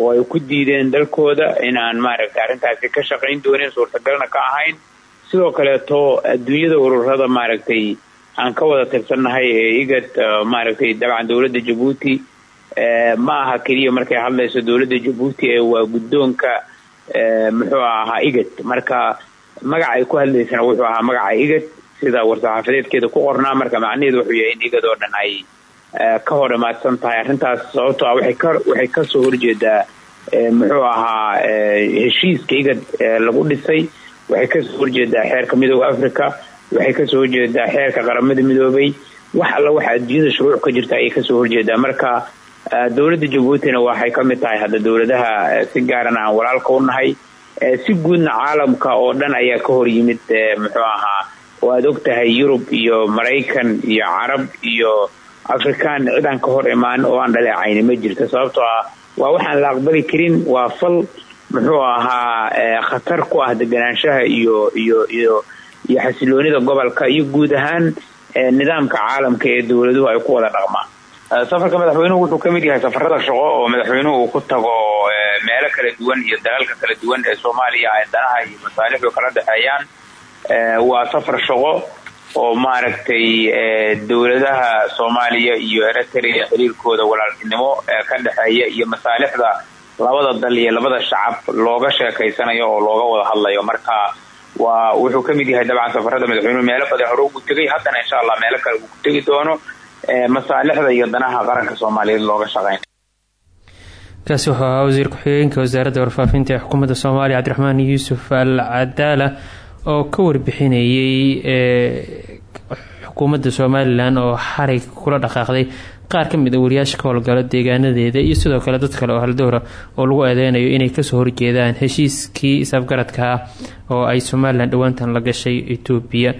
oo ay ku diideen dalkooda inaan maaragtay arrintaasi ka shaqayn doonin suurtagalna ka ahayn. Sidoo kaleeto adduunyada ururada maaragtay aan ka wada tirsannahay ee igad maaragtay dabcan dowladda jabuuti ma aha keliya markay hadlayso dowladda jabuuti ee waa guddoonka muxuu ahaa igad marka magaca ay ku hadlaysana wuxuu ahaa magaca igad sida war-saxaafadeedkeeda ku qornaa. Marka macnaheedu wuxuu yahay in igad oo dhan ay ka hor imaadsan tahay. Arrintaas sababtoo ah waxay ka ka soo horjeedaa muxuu ahaa heshiiska igad lagu dhisay. Waxay ka soo horjeedaa xeerka midooda africa waxay ka soo horjeedaa xeerka qaramada midoobay wax alla waxa adduunyada shuruuc ka jirta ayay ka soo horjeedaa. Marka dowladda jabuutina waxay ka mid tahay hadda dowladaha si gaarana aan walaalka u nahay si guudna caalamka oo dhan ayaa ka hor yimid muxuu ahaa oo aad og tahay yurub iyo maraykan iyo carab iyo afrikaan cidaan ka hor imaan oo aan dhaleecayni ma jirto. Sababtoo ah waa waxaan la aqbali karin waa fal muxuu ahaa khatar ku ah deganaanshaha iyo iyo iyo iyo xasiloonida gobolka iyo guud ahaan nidaamka caalamka ee dowladuhu ay ku wada dhaqmaan safarka madaxweynuhu wuxuu ka mid yahay safarada shaqo oo madaxweynuhu uu ku tago meelo kala duwan iyo dalalka kala duwan ee soomaaliya ay danaha iyo masaalixdu kala dhexeeyaan waa safar shaqo oo maaragtay dowladaha soomaaliya iyo eritrea xiriirkooda walaaltinimo ka dhexeeya iyo masaalixda labada dal iyo labada shacab looga sheekaysanayo oo looga wada hadlayo marka waa wuxuu ka mid yahay dabcan safarada madaxweynuhu meelo badan hore ugu tegay haddana insha allah meelo kale uu ku doono masaalixda iyo danaha qaranka soomaaliyeed looga shaqeyn. Kaasi wuxuu ahaa wasiir ku-xigeenka wasaaradda warfaafinta ee xukuumadda soomaaliya cabdiraxmaan yuusuf al cadaala oo ka warbixinayay xukuumadda somalilan oo xarig kula dhaqaaqday qaar ka mid a wariyaasha ka howlgala deegaanadeeda iyo sidoo kale dad kale oo haldowra oo lagu eedeynayo inay ka soo horjeedaan heshiiskii isafgaradka ah oo ay somalilan dhowaantan la gashay etoobiya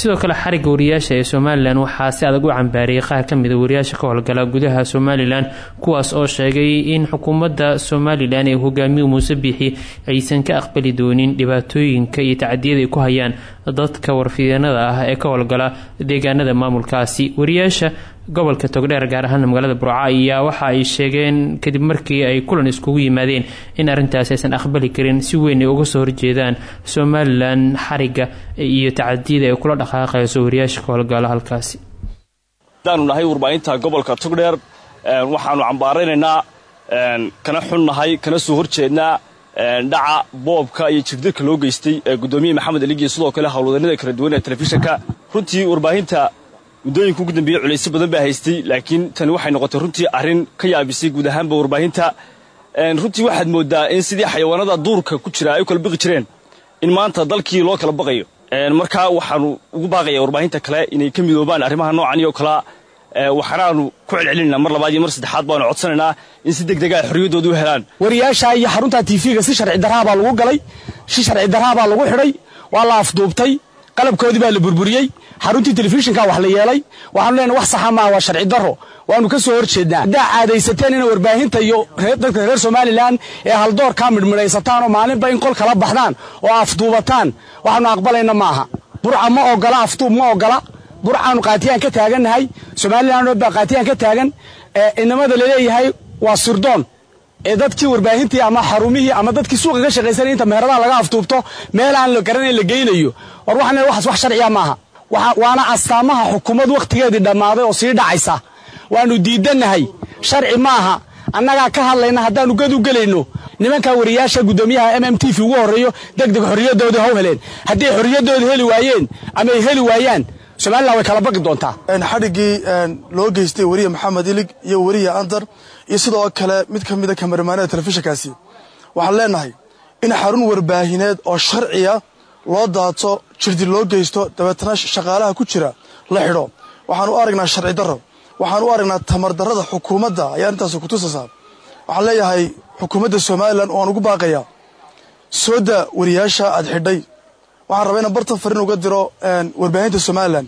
sidoo kale xarigga wariyaasha ee somalilan waxaa si adag u cambaariyay qaar ka mid a wariyaasha ka howlgala gudaha somalilan kuwaas oo sheegay in xukuumadda somalilan ee hogaamiyu muuse biixi aysan ka aqbali doonin dhibaatooyinka iyo tacadiyada ay ku hayaan dadka warfideenada ah ee ka howlgala deegaanada maamulkaasi. Wariyaasha gobolka togdheer gaar ahaan magaalada burco ayaa waxa ay sheegeen kadib markii ay kulan iskugu yimaadeen in arrintaasi aysan aqbali karin si weyn ay uga soo horjeedaan somalilan xarigga iyo tacadiyada ay kula dhaqaaqayso wariyaasha ka halkaasi. Hadaanu nahay warbaahinta gobolka togdheer waxaanu cambaaraynaynaa kana xunnahay kana soo horjeednaa dhaca boobka iyo jirdirka loo geystay gudoomiye maxamed aligiyo sidoo kale howlwadanada kala duwan ee telefishinka. Runtii warbaahinta muddooyinka ugu dambeeyey culaysyo badan baa haystay laakiin tani waxay noqotay runtii arrin ka yaabisay guud ahaanba warbaahinta runtii waxaad moodaa in sidii xayawaanada duurka ku jira ay kala baqi jireen in maanta dalkii loo kala baqayo. Markaa waxaanu ugu baaqaya warbaahinta kale inay ka midoobaan arrimaha noocan iyo kalea waxaanaanu ku celcelinayna mar labaad iyo mar saddexaad baanu codsanaynaa in si deg dega ay xorriyaddooda u helaan. Wariyaasha iyo xarunta tiifiga si sharci darraa baa lagu galay si sharci darraa baa lagu xidhay waa la afduubtay qalabkoodii baa la burburiyey. Xaruntii telefishinka wax la yeelay. Waxaanu leenahay wax saxa maaha waa sharci darro. Waanu ka soo horjeednaa haddaa caadaysateen inay warbaahinta iyo dadka reer somalilan ee haldoor kaa midhmidhaysataan oo maalinba in qol kala baxdaan oo afduubataan waxaanu aqbalayna maaha burca ma ogola afduub ma ogola burcaanu qaatiyaan ka taagannahay. Somalilan baa qaatiyaan ka taagan. Inamada la leeyahay waa sirdoon ee dadkii warbaahintii ama xarumihii ama dadkii suuqa ka shaqaysanay inta meheradaha laga afduubto meel aan la garanayn la geynayo. War waxaan waxaas wax sharciya maaha. Waana astaamaha xukuumad wakhtigeedii dhammaaday oo sii dhacaysa. Waannu diidannahay sharci maaha. Annagaa ka hadlayna haddaannu gad u gelayno. Nimankaa wariyaasha guddoomiyaha m m t v ugu horreeyo degdeg xorriyaddoodii haw heleen. Hadday xorriyaddooda heli waayeen ama ay heli waayaan somalilan way kala baqi doontaa. Xadhiggii loo geystay weriye maxamed ilig iyo weriye andar iyo sidoo kale mid ka mida kamaramaanada telefishinkaasi waxaan leenahay in xarun warbaahineed oo sharciya loo daato jirdi loo geysto dabeetana shaqaalaha ku jira la xidho. Waxaan u aragnaa sharci darro waxaan u aragnaa tamar xukuumadda ayaa arrintaas ku tusaysaa waxaan leeyahay xukuumadda somalilan oo aan ugu baaqayaa sooda wariyaasha aad xidhay. Waxaan rabaa inaan bartan fariin uga diro warbaahinta somalilan.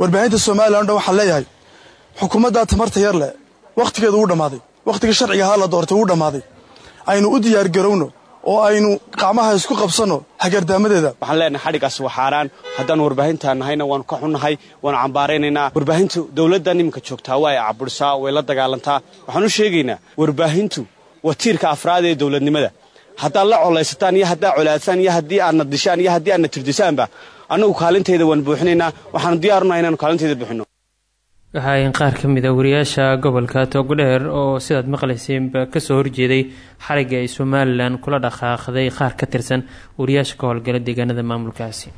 Warbaahinta somalilan o dhan waxaan leeyahay xukuumaddaa tamarta yar leh wakhtigeedu wuu dhammaaday wakhtigii sharciga ahaa la doortay wuu dhammaaday. Aynu u diyaargarowno oo aynu qacmaha isku qabsanno hagardaamadeeda waxaan leenahay xadhigaas waa xaaraan. Haddaan warbaahinta nahayna waanu ka xunnahay waanu cambaaraynaynaa warbaahintu dowladdan iminka joogtaa waa ay caburisaa way la dagaalantaa. Waxaan u sheegaynaa warbaahintu waa tiirka afraad ee dowladnimada. Haddaad la colaysataan iyo haddaad colaadsaan iyo haddii aadna dishaan iyo haddii aadna tirdisaanba annagu kaalinteeda waan buuxinaynaa. Waxaanu diyaarunaa inaanu kaalinteeda buuxino waxaayn qaar ka mid a wariyaasha gobolka toogdheer oo sidaad maqlayseenba ka soo horjeeday xarigga ay somalilan kula dhaqaaqday qaar ka tirsan wariyaasha ka howlgala deegaanada maamulkaasi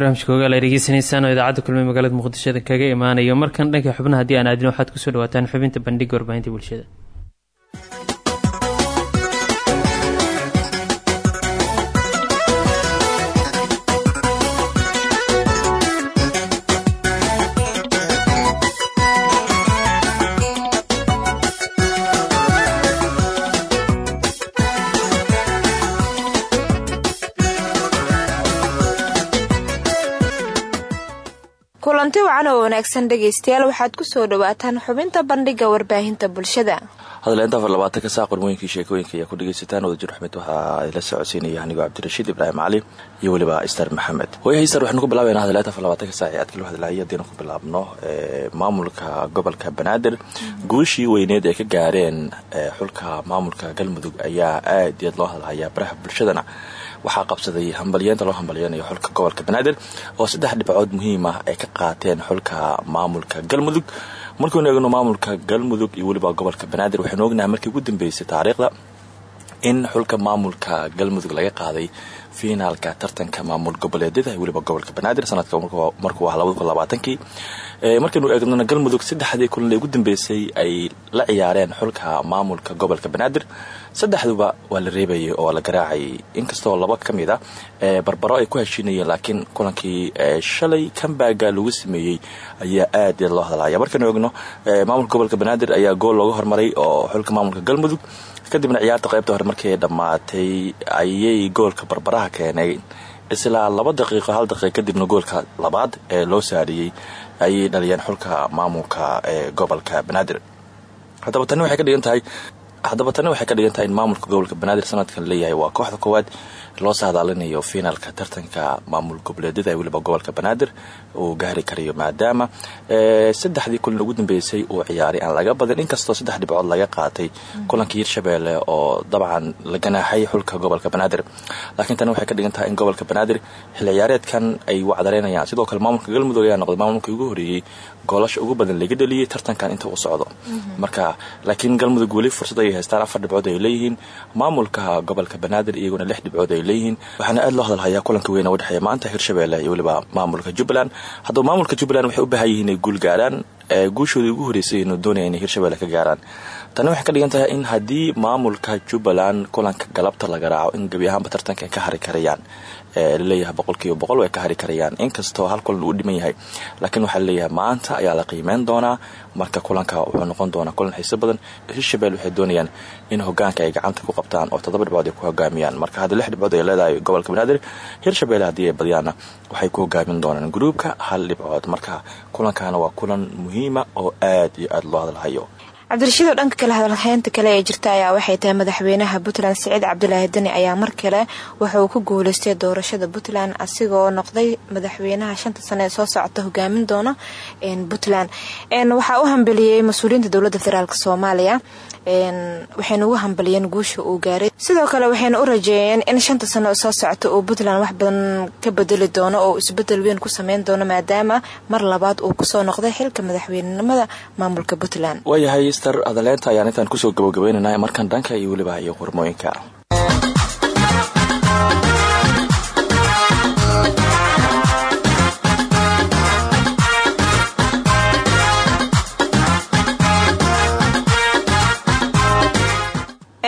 barnaamijka ogaal ay dhegeysanaysaan oo idaacadda kulmiye magaalada muqdishoda kaga imaanayo markan dhanka xubnaha haddii aan aadin waxaad ku soo dhawaataan xubinta bandhiga warbaahinta bulshada wacan wanaagsan dhegaystayaal waxaad ku soo dhawaataan xubinta bandhiga warbaahinta bulshada. Hadaleynta afar labaatanka saa qormooyinkii sheekooyinka ayaa ku dhegaysataan. Wadajir axmed waxaa idla socodsiinaya anigoo cabdirashiid ibraahim cali iyo weliba star maxamed. Hooyahay star waxaanu ku bilaabayna hadaleynta afar labaatanka saac ee adkii loo hadlaayay haddiinu ku bilaabno maamulka gobolka banaadir. Guushii weyneed ay ka gaareen xulka maamulka galmudug ayaa aad iyaad loo hadlahayaa baraha bulshadana waxaa qabsaday hambalyeenta loo hambalyeynayo xulka gobolka banaadir oo saddex dhibcood muhiim ah ay ka qaateen xulka maamulka galmudug. Markaynu eegno maamulka galmudug iyo weliba gobolka banaadir waxaynu ognahay markii ugu dambeysay taariikhda in xulka maamulka galmudug laga qaaday fiinaalka tartanka maamul goboleedyada weliba gobolka banaadir sanadka markuu ah labadakuabaatankii markaynu eegnona galmudug saddexdii kulan ee ugu dambeysay ay la ciyaareen xulka maamulka gobolka banaadir saddexduba waa la reebayay oo la garaacayay inkastoo laba ka mid a barbaro ay ku heshiinayeen laakiin kulankii shalay kambaga lagu sameeyey ayaa aad loo hadlaya markaynu eegno maamulka gobolka banaadir ayaa gool looga hormaray oo xulka maamulka galmudug. Kadibna ciyaarta qaybta hore markii ay dhammaatay ayay goolka barbaraha keenay. Islaa laba daqiiqo hal daqiiq kadibna goolka labaad ee loo saariyey ayay dhaliyeen xulka maamulka ee gobolka banaadir. Haddaba tani waxay ka dhigan tahay haddaba tani waxay ka dhigan tahay in maamulka gobolka banaadir sanadkan leeyahay waa kooxda koowaad loo saadaalinayo fiinaalka tartanka maamul goboleedyada ee weliba gobolka banaadir uu gaari karayo maadaama saddexdii kulan ugu dambeysay uu ciyaaray aan laga badin. Inkastoo saddex dhibcood laga qaatay kulankii hirshabeelle oo dabcan la ganaaxay xulka gobolka banaadir. Laakiin tani waxay ka dhigan tahay in gobolka banaadir xilli ciyaareedkan ay wacdareynayaan. Sidoo kale maamulka galmudug ayaa noqday maamulkii ugu horeeyey goolasha ugu badan laga dhaliyey tartankan inta uu socdo. Marka laakiin galmudug weli fursad ay haystaan afar dhibcood ay leeyihiin. Maamulka gobolka banaadir iyaguna lix dhibcood ay leeyihiin. Waxaana aad loo hadalhayaa kulanka weyn udhexeeya maanta hirshabeelle iyo weliba maamulka jubbaland. Haddaba maamulka jubbaland waxay u baahan yihiin inay guul gaaraan guushoodii ugu horeysay inu doonaya inay hirshabeelle ka gaaraan. Tani waxay ka dhigan tahay in haddii maamulka jubbaland kulanka galabta la garaaco in gebi ahaanba tartanka ay ka hari karayaan la leeyahay boqolkiiba boqol way ka hari karayaan. Inkastoo hal kulan uu dhiman yahay laakiin waxaa la leeyahay maanta ayaa la qiimeyn doonaa. Marka kulanka wuxuu noqon doonaa kulan xiiso badan. Hirshabelle waxay doonayaan in hogaanka ay gacanta ku qabtaan oo toddoba dhibcood ay ku hogaamiyaan marka haddii lix dhibcood ay leedahay gobolka banaadir hirshabelle haddii ay badiyaanna waxay ku hogaamin doonaan gruubka hal dhibcood. Marka kulankana waa kulan muhiim muhiima oo aad iyo aad loo hadalhayo cabdirashiidoo dhanka kale hadalhaynta kale ee jirta ayaa waxay tahay madaxweynaha puntland siciid cabdulaahi deni ayaa mar kale wuxuu ku guuleystay doorashada puntland asigoo noqday madaxweynaha shanta sane ee soo socota hogaamin doona puntland. Waxaa u hambeliyey mas'uuliyiinta dowladda federaalk soomaaliya waxayna ugu hambaliyeen guusha uu gaaray. Sidoo kale waxayna u rajeeyeen in shanta sano soo socota uu puntland wax badan ka bedeli doono oo isbeddel weyn ku sameyn doono maadaama mar labaad uu ku soo noqday xilka madaxweynenimada maamulka puntland. Waayahay star adaleenta ayaan intaan ku soo gabagabeynana markan dhanka iyo weliba iyo qormooyinka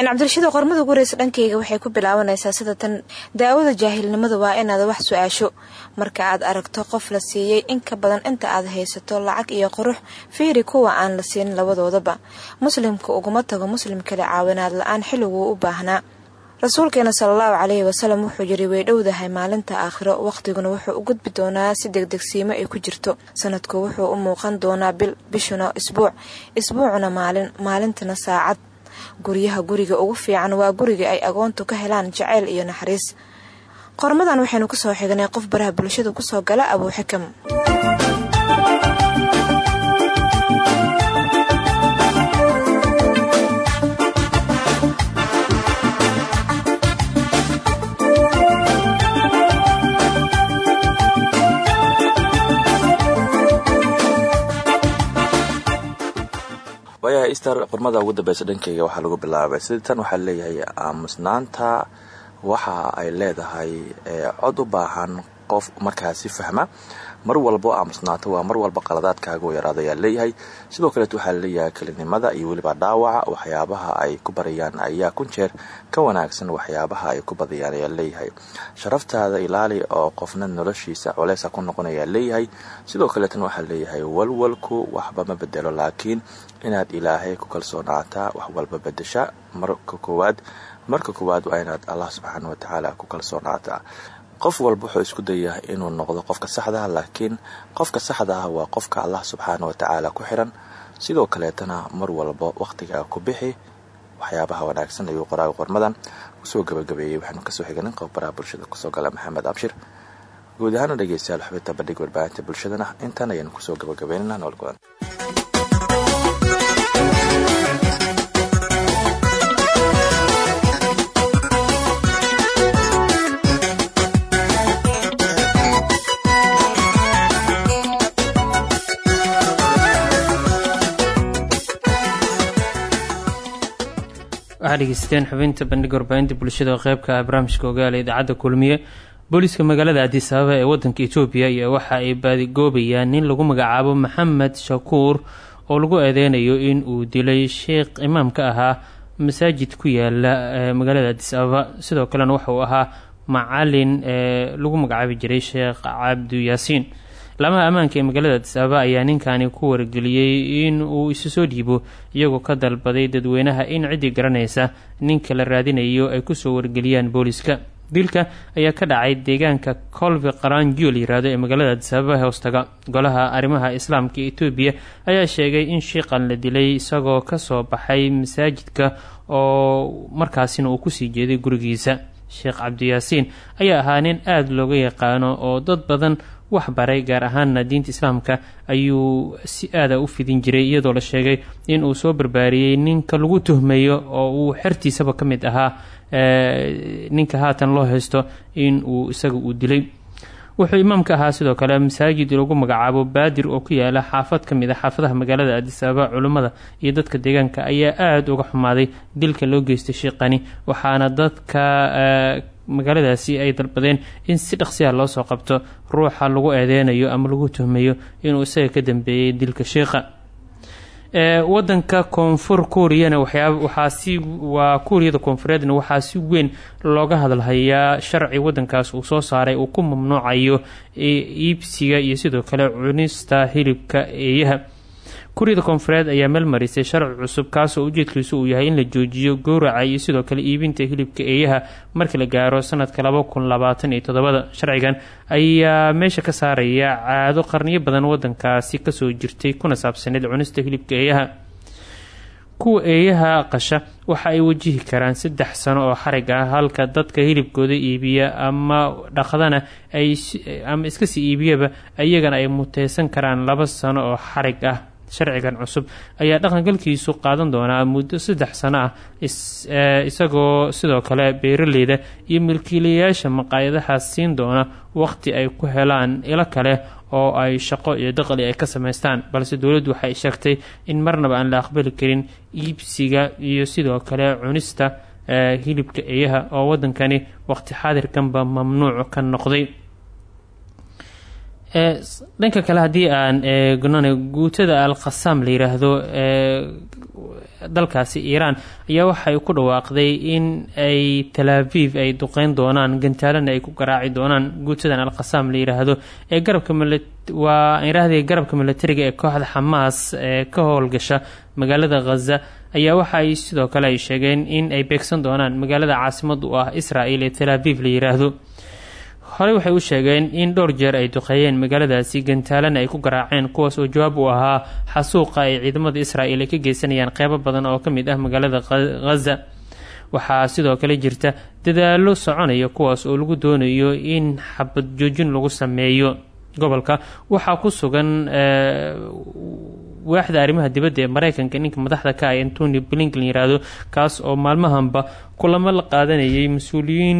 cabdirashiid qormada gureysa dhankeyga waxay ku bilaabanaysaa sida tan daawada jaahilnimada waa inaad wax su'aasho. Marka aad aragto qof la siiyey in ka badan inta aad haysato lacag iyo qurux fiiri kuwa aan la siinin labadoodaba muslimka uguma tago muslim kale caawinaad la'aan xilliguu u baahnaa. Rasuulkeena salaallahu caleyhi wasalam wuxuu yiri way dhowdahay maalinta aakhiro waqhtiguna wuxuu u gudbi doonaa si degdegsiimo ay ku jirto. Sanadku wuxuu u muuqan doonaa bil bishuna isbuuc isbuucuna maalin maalintana saacad guryaha guriga ugu fiican waa guriga ay agoontu ka helaan jaceyl iyo naxariis. Qormadan waxaynu ku soo xignay qof baraha bulshada ku soo gala abuuxikam waayahay star qormada ugu dambeysa dhankeyga waxaa lagu bilaabay. Sidii tan leeyahay aamusnaanta waxa ay leedahay cod u baahan qof markaasi fahma. Mar walbo aamusnaanta waa mar walba qaladaadkaaga yaraada ayaa leeyahay. Sidoo kaleet waxaa leeyahay kelinimada iyo weliba dhaawaca waxyaabaha ay ku barayaan ayaa kun jeer ka wanaagsan waxyaabaha ay ku badayaan ayaa leeyahay. Sharaftaada ilaali oo qofna noloshiisa culeysa ku noqon leeyahay. Sidoo kaleetna waxaa leeyahay walwalku waxba ma bedelo laakiin inaad ilaahay ku kalsoonaataa wax walba bedesha. Marka koowaad marka koowaad waa inaad allah subxaana watacaala ku kalsoonaataa qof walba wuxuu isku dayaa inuu noqdo qofka saxdaha laakiin qofka saxda ah waa qofka allah subxaana watacaala ku xiran. Sidoo kaleetana mar walba waqtigaa ku bixi waxyaabaha wanaagsan ayuu qoraaga qormadan ku soo gabagabeeyey. Waxaanu ka soo xiganin qof baraha bulshada ku soo gala maxamed abshir. Guud ahaana dhegeystayaal xubinta bandhig warbaahinta bulshadana intaan ayaanu ku soo gabagabeynana nool kulan waxaa dhegeysteen xubinta bandhiga warbaahinta bulshada qeybka ah barnaamijka ogaala idaacadda kulmiye. Booliiska magaalada addis ababa ee wadanka etoobiya iyo waxa ay baadigoobayaan nin lagu magacaabo maxamed shakuur oo lagu eedeynayo in uu dilay sheekh imaamka ahaa masaajid ku yaalla magaalada addis ababa. Sidoo kalena waxa uu ahaa macalin ee lagu magacaabi jiray sheekh cabdu yaasiin laamaha ammaanka ee magaalada addis ababa ayaa ninkani ku wargeliyey in uu isu soo dhiibo iyagoo ka dalbaday dadweynaha in ciddii garanaysa ninka la raadinayo ay ku soo wargeliyaan booliska dilka ayaa ka dhacay deegaanka colvi qaranjio la yiraahdo ee magaalada addis ababa hoostaga. Golaha arrimaha islaamka ee etoobiya ayaa sheegay in shiiqan la dilay isagoo ka soo baxay masaajidka oo markaasina uu ku sii jeeday gurigiisa. Sheekh cabdiyaasiin ayaa ahaa nin aada looga yaqaano oo dad badan wax baray gaar ahaana diinta islaamka ayuu si aada u fidin jiray iyadoo la sheegay in uu soo barbaariyey ninka lagu tuhmayo oo uu xertiisaba ka mid ahaa ninka haatan loo haysto in uu isaga uu dilay. Wuxuu imaamka ahaa sidoo kale masaajid lagu magacaabo baadir oo ku yaalla xaafad ka mid a xaafadaha magaalada addis ababa culimmada iyo dadka deegaanka ayaa aada uga xumaaday. Dilka loo geystay shiiqani waxaana dadka magaaladaasi ay dalbadeen in si dhaqsiya loo soo qabto ruuxa lagu eedeynayo ama lagu tuhmayo inuu isaga ka dambeeyey dilka shiiqa wadanka koonfur kuuriyana waxaa si waa kuuriyada koonfureedna waxaa si weyn looga hadalhayaa sharci wadankaas uu soo saaray uu ku mamnuucayo iibsiga iyo sidoo kale cunista hilibka eeyaha kuuriyada koonfureed ayaa meelmarisay sharci cusub kaasoo ujeedkiisu uu yahay in la joojiyo gowraca iyo sidoo kale iibinta hilibka eeyaha marka la gaaro sanadka laba kun labaatan iyo toddobada. Sharcigan ayaa meesha ka saaraya caado qarniyo badan wadankaasi ka soo jirtay kuna saabsaneed cunista hilibka eeyaha. Kuwa eeyaha qasha waxa ay wajihi karaan saddex sano oo xarig ah halka dadka hilibkooda iibiya ama dhaqdana ama iska sii iibiyaba iyagana ay muteysan karaan laba sano oo xarig ah sharcigan cusub. Ayaa dhaqangalkiisu qaadan doonaa muddo saddex sano ah isagoo sidoo kale beeraleyda iyo milkiilayaasha maqaayadahaas siin doona waqti ay ku helaan ilo kale oo ay shaqo iyo daqli ay ka samaystaan. Balse dowladdu waxay sheegtay in marnaba aan la aqbali karin iibsiga iyo sidoo kale cunista hilibka eeyaha oo wadankani waqti xaadirkanba mamnuuc ka noqday dhanka kale haddii aan eegnona guutada al khasaam la yiraahdo dalkaasi iiraan ayaa waxay ku dhawaaqday in ay talaaviv ay duqeyn doonaan gantaalana ay ku garaaci doonaan guutadan al khasaam la yiraahdo. Ee garabka waa iraahdii garabka milatariga ee kooxda xamaas ee ka howlgasha magaalada khaza ayaa waxa sidoo kale ay sheegeen in ay beegsan doonaan magaalada caasimad ah israel ee talaaviv la yiraahdo horey waxay u sheegeen in dhowr jeer ay duqeeyeen magaaladaasi gantaalana ay ku garaaceen kuwaas oo jawaab u ahaa xasuuqa ay ciidamada israel ay ka geysanayaan qeybo badan oo ka mid ah magaalada khaza waxaa sidoo kale jirta dadaalo soconaya kuwaas oo lagu doonayo in xabad joojin lagu sameeyo. Gobolka waxaa ku sugan waaxda arrimaha dibadda ee mareykanka ninka madaxda ka ah antony blinken yiraahdo kaas oo maalmahanba kulamo la qaadanayay mas'uuliyiin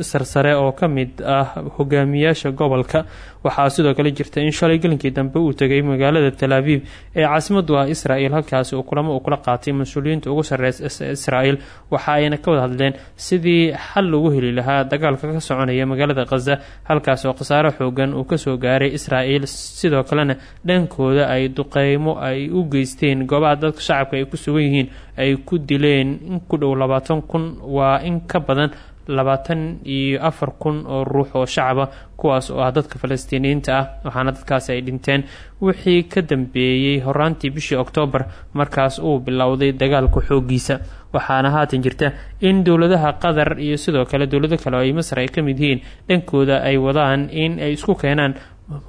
sarsare oo ka mid ah hogaamiyaasha gobolka. Waxaa sidoo kale jirta in shalay gelinkii dambe uu tegay magaalada talaaviv ee caasimadu ah israel halkaasi uu kulamo uu kula qaatay mas'uuliyiinta ugu sareysa israel waxa ayna ka wada hadleen sidii xal lagu heli lahaa dagaalka ka soconaya magaalada khaza halkaas oo khasaaro xoogan uu ka soo gaaray israel sidoo kalena dhankooda ay duqeymo ay u geysteen goobaha dadka shacabka ay ku sugan yihiin ay ku dileen. In ku dhow labaatan kun waa in ka badan labaatan iyo afar kun oo ruux oo shacaba kuwaas oo ah dadka falastiiniyiinta ah waxaana dadkaasi ay dhinteen wixii ka dambeeyey horaantii bishii oktoobar markaas uu bilowday dagaalka xoogiisa waxaana haatan jirta in dowladaha qatar iyo sidoo kale dowlado kale oo ay masar ay ka mid yihiin dhankooda ay wadaan in ay isku keenaan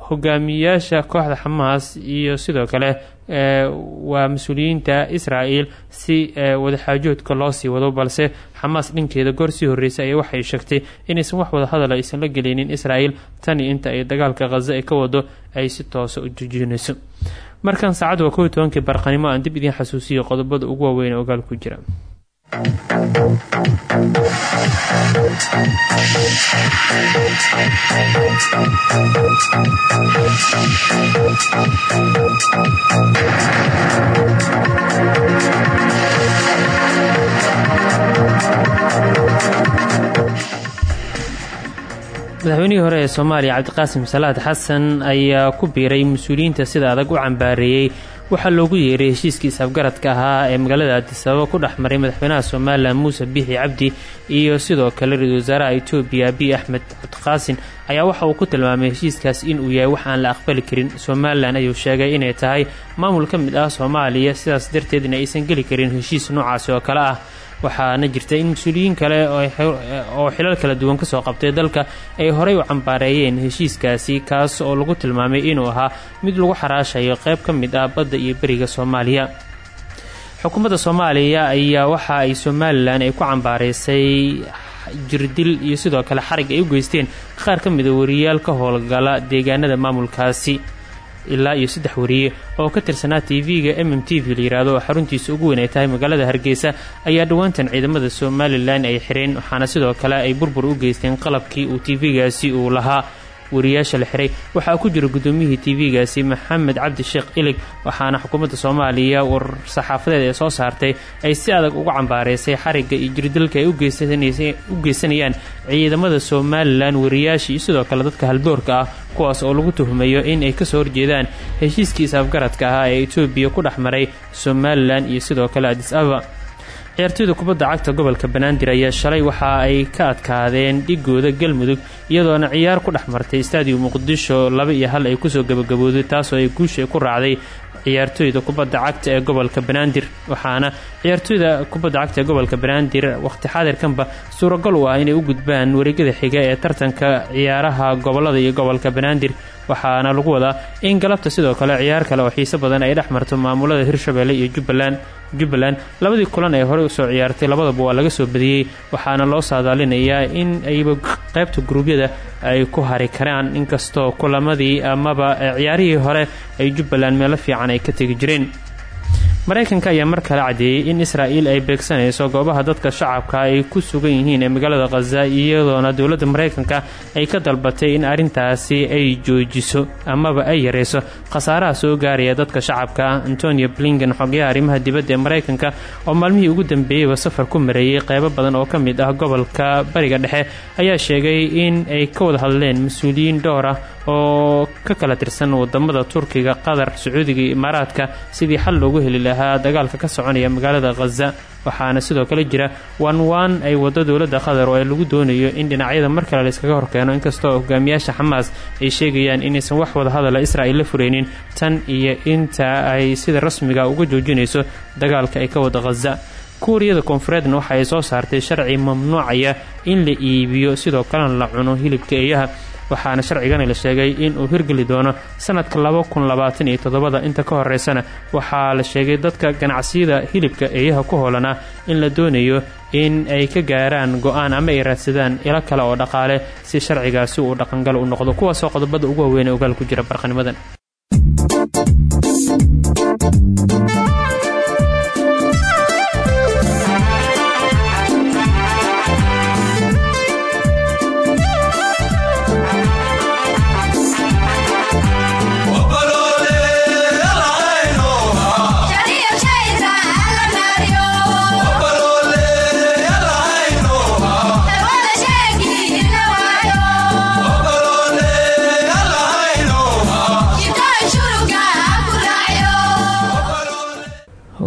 hogaamiyaasha kooxda xamaas iyo sidoo kale waa mas'uuliyiinta israel si wadaxaajoodka loo sii wado balse xamaas dhankeeda goor sii horreysay ayaa waxay sheegtay inaysan wax wada hadal aysan la gelinin israel tani inta ay dagaalka khaza ay ka wado ay si toosa u joojinayso markan saacaddu waa kow tobankii barqanimo aan dib idiin xasuusiyo qodobada ugu waaweyn ee ogaal ku jira madaxweynihii hore ee soomaaliya cabdiqaasim salaad xasan ayaa ku biiray mas'uuliyiinta sida adag u cambaareeyey waxaa loogu yeeray heshiiskii isafgaradka ahaa ee magaalada addisababa ku dhex maray madaxweynaha somalilan muuse biixi cabdi iyo sidoo kale ra'iisul wasaaraha etoobiya abiy axmed cabdiqaasin ayaa waxa uu ku tilmaamay heshiiskaas inuu yahay wax aan la aqbali karin. Somalilan ayuu sheegay inay tahay maamul ka mid ah soomaaliya sidaas darteedna aysan geli karin heshiis noocaasi oo kale ah waxaana jirta in mas'uuliyiin kale oo xilal kala duwan ka soo qabtay dalka ay horey u cambaareeyeen heshiiskaasi kaas oo lagu tilmaamay inuu ahaa mid lagu xaraashayo qayb ka mid ah badda iyo beriga soomaaliya. Xukuumadda soomaaliya ayaa waxa ay somalilan ay ku cambaareysay jirdil iyo sidoo kale xarig ay u geysteen qaar ka mida wariyaal ka howlgala deegaanada maamulkaasi ilaa iyo saddex wariye oo ka tirsanaa tv-ga m m t v oo xaruntiisa ugu weyn ay tahay magaalada hargeysa ayaa dhowaantan ciidamada somalilan ay xireen waxaana sidoo kale ay burbur u geysteen qalabkii uu tv-gaasi uu lahaa wariyaasha la xiray. Waxaa ku jira guddoomiyihii tv-gaasi maxamed cabdi sheekh ilig waxaana xukuumadda soomaaliya war saxaafadeed ee soo saartay ay si adag uga cambaareysay xarigga iyo jirdilka ay u geysanayaan ciidamada somalilan wariyaasha iyo sidoo kale dadka haldoorka ah kuwaas oo lagu tuhmayo in ay ka soo horjeedaan heshiiskii isafgaradka ahaa ee etoobiya ku dhex maray somalilan iyo sidoo kale adis aba ciyaartoyda kubadda cagta gobolka banaadir ayaa shalay waxa ay ka adkaadeen dhigooda galmudug iyadoona ciyaar ku dhex martay stadium muqdisho laba iyo hal ay ku soo gabagabooday taasoo ay guusha ku raacday ciyaartooyda kubadda cagta ee gobolka banaadir. Waxaana ciyaartooyda kubadda cagta ee gobolka banaadir waqti xaadirkanba suuragal u ah inay u gudbaan wareegyada xiga ee tartanka ciyaaraha gobollada iyo gobolka banaadir waxaana lagu wadaa in galabta sidoo kale ciyaar kale oo xiiso badan ay dhex marto maamulada hirshabelle iyo jubbaland. Jubbaland labadii kulan ee horey u soo ciyaartay labadaba waa laga soo badiyey waxaana loo saadaalinayaa in ayba qaybta guruubyada ay ku hari karaan. Inkastoo kulamadii amaba ciyaarihii hore ay jubbaland meelo fiican ay ka tegi jireen maraykanka ayaa mar kale caddeeyey in israa'iil ay beegsanayso goobaha dadka shacabka ay ku sugan yihiin ee magaalada khaza iyadoona dowladda maraykanka ay ka dalbatay in arrintaasi ay joojiso amaba ay yareyso. Khasaaraha soo gaaraya dadka shacabka antonio blinken xogayaha arrimaha dibadda ee maraykanka oo maalmihii ugu dambeeyeyba safar ku mareeyey qeybo badan oo ka mid ah gobolka bariga dhexe ayaa sheegay in ay ka wada hadleen mas'uuliyiin dhowr ah oo ka kala tirsan waddamada turkiga qatar sacuudiga iyo imaaraadka sidii xal loogu heli lahaa dagaalka ka soconaya magaalada khaza waxaana sidoo kale jira waanwaan ay wado dowladda qatar oo lagu doonayo in dhinacyada mar kale layskaga horkeeno inkastoo hogaamiyaasha xamaas ay sheegayaan inaysan wax wada hadala israa'il la fureynin tan iyo inta ay sida rasmiga uga joojinayso dagaalka ay ka wada khaza kuuriyada koonfureedna waxa ay soo saartay sharci mamnuucaya in la iibiyo sidoo kalena la cuno hilibka eeyaha waxaana sharcigani la sheegay in uu hirgeli doono sanadka labakunlabaataniyo inta ka horeysana waxaa la sheegay dadka ganacsiyada hilibka eeyaha ku hoolanaa in la doonayo in ay ka gaaraan go'aan ama ay raadsadaan ilo kale oo dhaqaale si sharcigaasi uu dhaqangal u noqdo. Kuwaasoo qodobada ugu waaweyn ee ogaal ku jira barqanimadan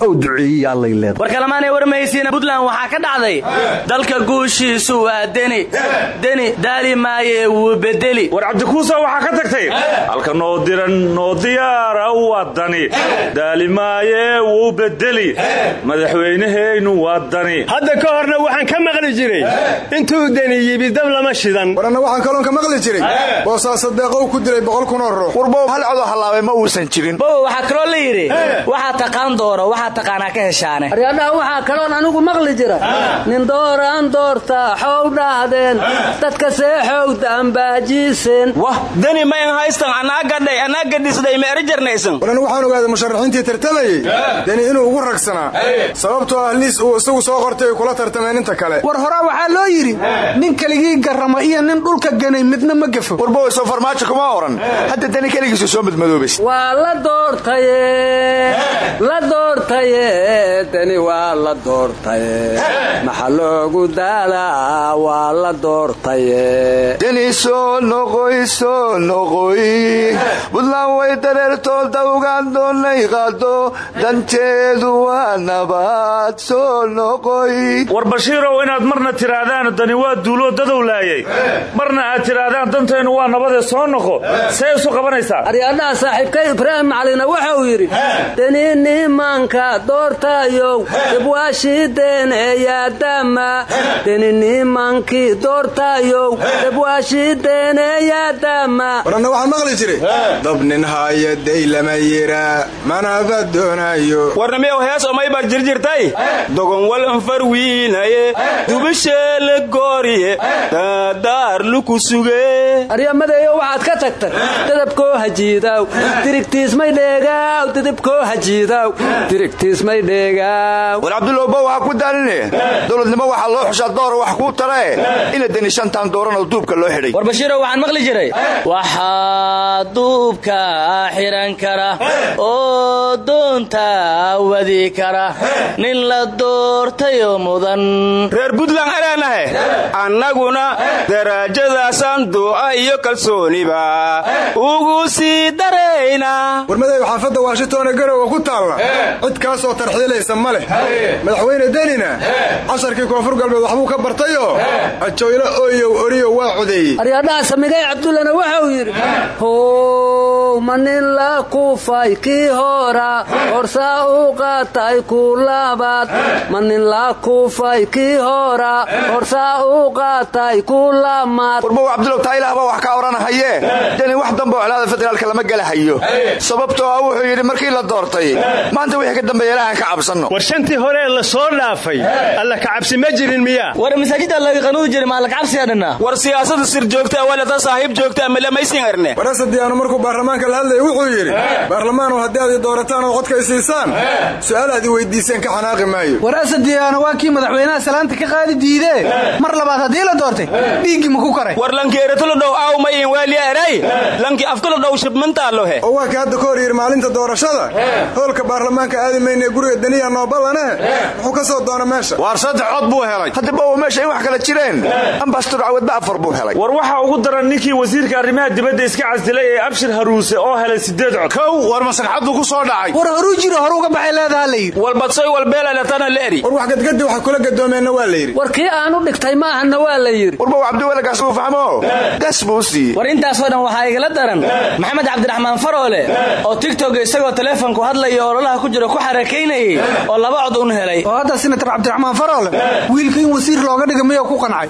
duceeyiy allay leeda war kalamaanay warmaysiina buntland waxaa ka dhacday dalka guushiisu waa deni. Deni daali maaye wuu bedeli. War cabdikuusa waxaa ka tagtay halka noo diran noo diyaara wadani daali maaye wuu bedeli. Madaxweynahaynu waa dani. Hadda ka horna waxaan ka maqli jiray intuu deni yibi dab lama shidan. Waranna waxaan kaloon ka maqli jiray boosaaso deeqow ku dilay boqol kunoo ruux. Warbow hal codo hallaabay ma uusan jirin. Bow waxaa kaloo la yidhi waxaa taqaan dooro waxaa taqaanaa ka heshaane. Aryadhaha waxaa kaloon anigu maqli jira. Nin dooraan doorta xow dhahdeen dadka see ambaajiisen wah deni mayn haystan anaagadhay anaagadhisday ma erijarnaysan waran waxaan ogaaday musharaxiintii tartamayey. Deni inuu ugu ragsanaa sababtoo ah liis uu isagu soo qortay ay kula tartameen inta kale. War hore waxaa loo yidhi nin keligii garrama iyo nin dhulka ganay midna ma gafo. Warbow farmaajo kuma oran. Hadda deni keligiisu soo madmadoobays waa la doortaye la doortaye deni waa la doortaye. Maxa loogu daalaa waa la doortaye. Deni soo noqoy soo noqoy. Buntland way dareertoo dawgaan doonay qaado danteedu waa nabaad soo noqoy. War bashiirow inaad marna tidhaahdaan dani waa duuloo dadow laayay. Marna aad tidhaahdaan dantaynu waa nabadee soo noqo. See isu qabanaysaa. Saaxiibkay ibraahim macalina waxa uu yidhi deni nimanka doortayow debwaashideeneeyaadama deni nimankii doortayow debwaashideeneeyaadama waranna waxaan maqli jiray. Dab nin haaya day lama yiraa manaba doonayo warnamiyow hees omay baad jirjirtay? Dogon wal anfar wiinaye dubisheele gooriye daadaar luku suge. Aryamadeeyo waxaad ka tagtay dadabkoo hajiidaw dirigtiismay dheegaaw dadabkoo hajiidaw war cabdulowba waxaa ku daaline dowladnimo waxaa loo xushaa doora wax kuu taree ina deni shantaan dooran oo duubka loo xidhay war bashiirow waxaan maqli jiray. Waxaa duubka xihan kara oo doonta wadi kara. Nin la doortayo mudan. Reer buntland aleenahe annaguna daraajadaasaan duuca iyo kalsooniba. Ugu sii daraynaa warmaday xaafadda washingtone garowa ku taalla cid kaasoo tarxiilaysa ma leh. Madaxweyne denina casharkii koonfur galbeed waxbuu ka bartayoo ajoylo ooyow oriyo waa codeeyey aryadhaha samigay cabdullana waxau yidhi how ma nin la kufay kii hora horsaa u qaatay ku labaad. Ma nin la kufay kii hora horsaa u qaatay ku lamaad warbow cabdulow wax ka odhanahayee deni wax dambe oo colaada federaalka lama gelahayo sababtoo ah wuxuu yidhi markii la doortay maanta wixii ka dambeeya ilaahan ka cabsanno. War shantii hore la soo dhaafay. Alla ka cabsi ma jirin miyaa war masaajidda laga qanuudi jiray maa la kacabsiga dhanna war siyaasada sir joogta walata saaxiib joogta malamaysin arne warasadiyaanu markuu baarlamaanka la hadlayay wuxuu yidhi baarlamaanow haddii aad i doorataan oo codka i siisaan su'aal aad i weyddiiseen ka xanaaqi maayo. War asadiyaana waa kii madaxweynaha salaanta ka qaadi diidee? Mar labaad haddii la doortay dhiiggii ma ku karay. War lanki eretolo dhow aw ma in waaliya eray? Lanki afkalo dhow shibmantaalohe oo waa ka hadda ka hor yidhi maalinta doorashada? Hoolka baarlamaanka aadi maynee guriga daniya noobalane muxuu ka soo doona meesha? Waar saddex cod buu helay. Haddaba meesha in wax kala jireen. Ambastor cawadba afar buu helay. War waxaa ugu daran ninkii wasiirka arrimaha dibadda iska casilay ee abshir haruuse oo helay sideed cod. Kow war masagxaddu ku soo dhacay? War horuu jiro hor uga baxay leedaha la yidhi. Walbadsoy walbeelalatana la eri. War wax gadgadi waxa kula gadoomeenna waa la yidhi. War kii aan u dhigtay ma ahana waa la yidhi. Warbow cabdiwelagaas uu fahmo. Gas buu siiyey war intaasoo dhan waxaa igala daran maxamed cabdiraxmaan faroole oo tigtog isagoo taleefonku hadlaya ololaha ku jira ku xarakaynayay oo laba cod un helay. Oo hadda sinatar cabdiraxmaan faroole wiilka in wasiir looga dhiga ku qancay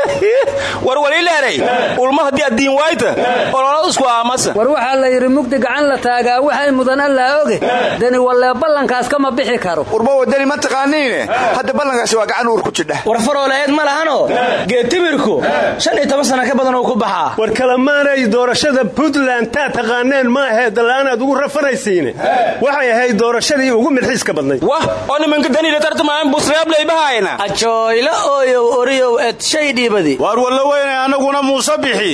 war waliileeray ulma haddii addiin waayta ololad isku aamasa war waxaa la yidhi mugdi gacan la taagaa waxay mudan allaa oge. Deni wallee ballankaas kama bixi karo. Warbowa deni ma taqaaniine? Hadda ballankaasi waa gacan uur ku jidha. War faroole eed ma lahanoo? Geetimirku shan iyo toban sana ka badan uu ku baxaa war kalamaanay doorashada puntland taa taqaaneen ma ahee dallaanaad ugu rafanaysiine waxay ahayd doorashadii ugu midxiiska badnayd wah oo nimanka daniila tartamaan busreeblaybahaayna ajooylo ooyow oriyow ed shay dhiibadi. Waar walla weynay annaguna muuse bixi.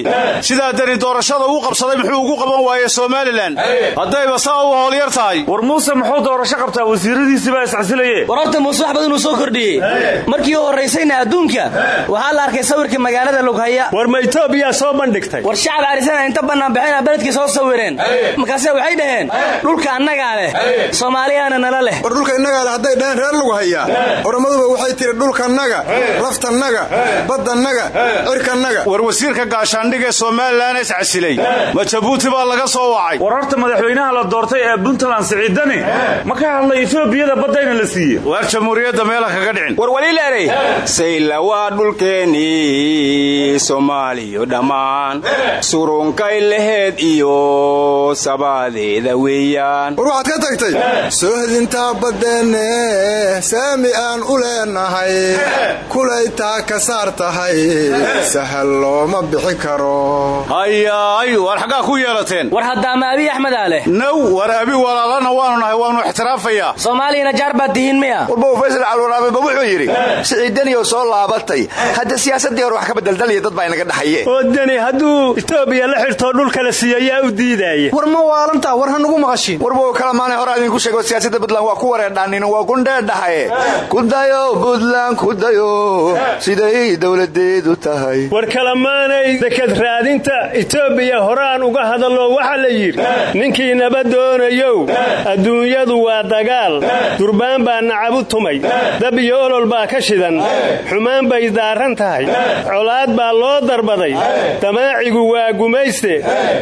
Sidaa deni doorashada uu qabsaday muxuu ugu qaban waaye somalilan haddayba saa u hoolyar tahay. War muuse muxuu doorasho qabtaa wasiiradiisii baa iscasilaye war horta muuse wax badan uu soo kordhiyey. Markii horraysayna adduunka waxaa la arkay sawirka magaalada lughaya. War ma itoobiyaa soo bandhigtay war shacab arisana inta bannaanbaxina beledkii soo sawireen. Markaase waxay dhaheen dhulka annagaa leh soomaaliyaana nala leh war dhulka innagaa leh hadday dhaheen reer lagu hayaa. Oramaduba waxay tiri dhulkannaga laftannaga baddannaga cirkannaga war wasiirka gaashaandhiga ee somalilan iscasilay ma jabuuti baa laga soo wacay. War horta madaxweynaha la doortay ee puntland siciidani ma ka hadlay etoobiyada baddayna la siiyey? Waar jamhuuriyadda meela kaga dhicin. War waliileeray sayla waa dhulkeennii soomaaliyo dhammaan. Surunkay laheed iyo sabaadeeda weeyaan. War waxaad ka tagtay soohdintaa baddeenne saami aan u leenahay. Kulaytaa ka saar tahay. Sahal looma bixi karo. Hayaay waar xaggaa ku yeelateen. War haddaama abiy axmedaa leh naw war abi walaalana waanu nahay waannu ixtiraafayaa soomaaliyana jaar baad tihiin miya. Warbow faysal calwaraabeba wuxuu yidhi siciidaniyow soo laabatay hadda siyaasaddii hor wax ka bedeldaliya dad baa inaga dhaxaye oo deni hadduu itoobiya la xirtoo dhulka la siiyo yaa u diidaaya war ma waalantaa war hanugu maqashiin. Warbow kala maanay hore idinku sheego siyaasadda puntland waa ku wareerdhaanin waa gundheedhahaye kudayo puntland kudayo siday dowladeedu tahay war kalamaanay dekad raadinta itoobiya horaan uga hadallo waxaa la yidhi ninkii naba doonayow adduunyadu waa dagaal durbaan baa nacabu tumay dab iyo olol baa ka shidan xumaan bay daaran tahay colaad baa loo darbaday damaacigu waa gumayste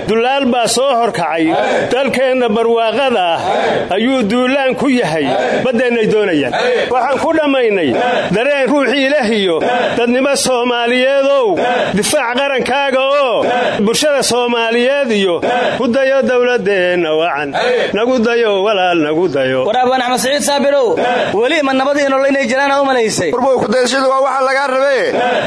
dullaal baa soo horkacay dalkeenna barwaaqada ah duulaan ku yahay baddeennay doonayaan. Waxaan ku dhammaynay dareen ruuxii ilahiyo dadnimo soomaaliyeedow difaac qarankaaga oo bulshada soomaaliyeed iyo dayo ku dayo dowladeenna wacan. Nagu dayo walaal nagu dayo. Waraabaan axmed siciid saabirow weli ma nabadii nolol inay jiraana u malaysay? Warboy kudayashadu waa waxa lagaa rabe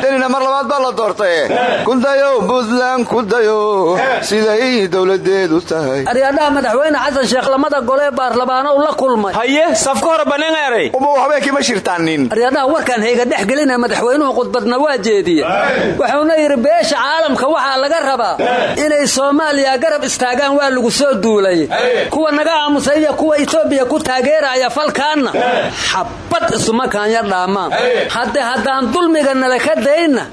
denina mar labaad baa la doortay. Kudayo buntland kudayo siday dowladeedu tahay. Aryadhaha madaxweyne xasan sheekh lamada golee baarlamaanow la kulmay. Haye safka hore baneeneeray uba habeenkii ma shirtaanin aryadhaha warkaan hayga dhex gelina madaxweynuhu khudbadna waa jeediye. Wuxuuna yidhi beesha caalamka waxaa laga rabaa inay soomaaliya garab istaagaan waa lagu soo duulay. Kuwa naga aamusay iyo kuwa etoobiya ku taageeraya falkaanna. Xabad isuma kaanya dhaamaan hadde haddaan dulmiga nala ka dayna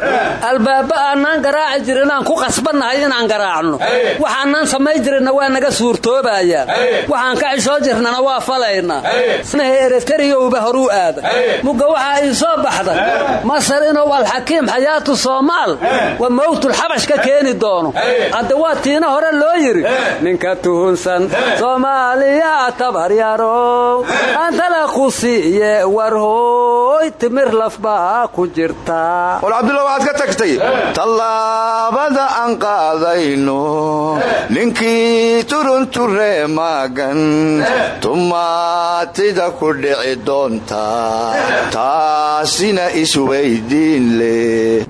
albaaba aanaan garaaci jirin aan ku qasbannahay inaan garaacno. Waxaanaan samay jirinna waa naga suurtoobayaa waxaan ka xishoo jirnana waa falaynaa snahe eretariyowba horuu aada. Mugga waxaa ii soo baxday masar inuu alxakiim xayaatu soomaal wa mawtulxabash ka keeni doono. Hadde waa tiina hore loo yidhi ninka tuhunsan soomaaliya tabaryarow antala ku siiye warhooy timir lafbaa ku jirta. Wal cabdulla waxaad ka tagtay tallaabada aan qaadayno. Ninkii turunture maagan tumaatida ku dhici doonta taasina isweydiin leh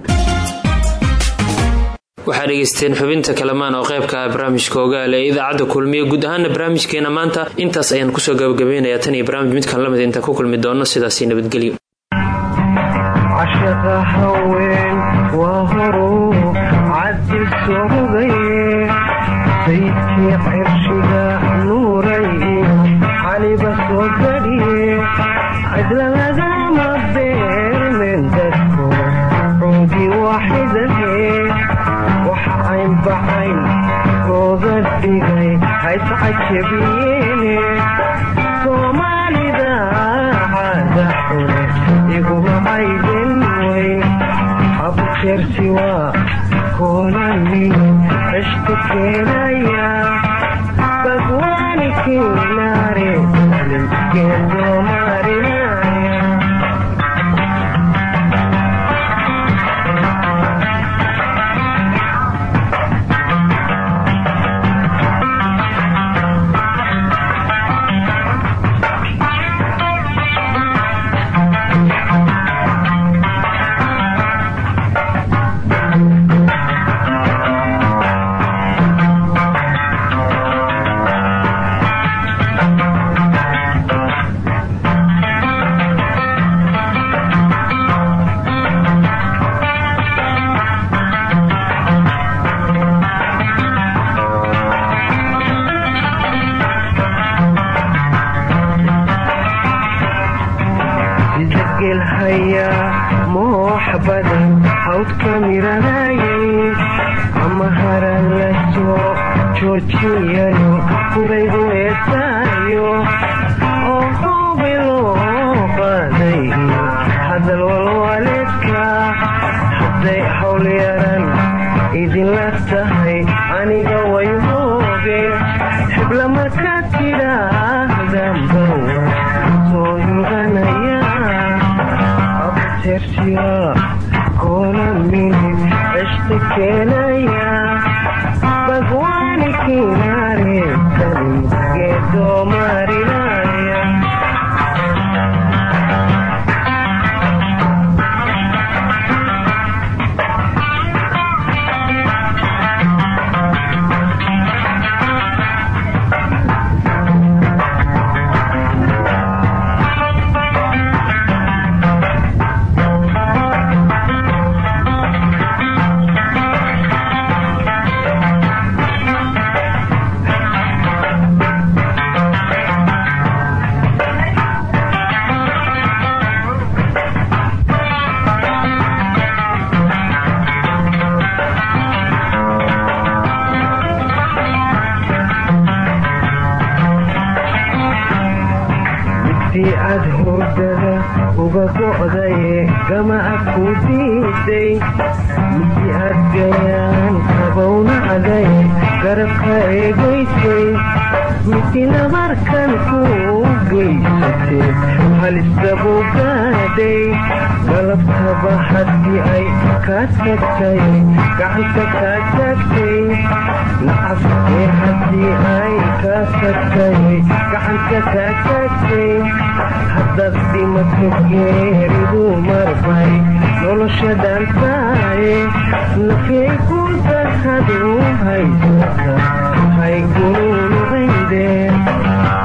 waxaa dhegaysteen xubinta kalamaan oo qaybka ah barnaamijka ogaal ee idaacadda kulmiye guud ahaana barnaamijkeena maanta. Intaas ayaan ku soo gabagabaynayaa tan iyo barnaamij midkan la mid intaan ku kulmi doono sidaasi nabadgelyo hayscajabiyeene joojiyano kuraygu heesaayo oo hoobi loo qaaday hadal walwaleedka hadday hawl yaran idinla tahay aniga way hoogeen xiblama ka tidhaahdanba soo yuganaya abtersiya koola minid cishta keenaya ku diiday midii aad gayaan kabownacdaye garabka eegaysay midii nabarkan ku geysateed halistabu gaadhay galabtaba haddii ay kaa tagtay gacanta kaa taagtay nacabkee haddii ay kaa tagtay gacanta kaa taagtay haddaad dhimato geeridu marbay nolosha dhaantaaye nafyay ku darhadu haysata haygununucayde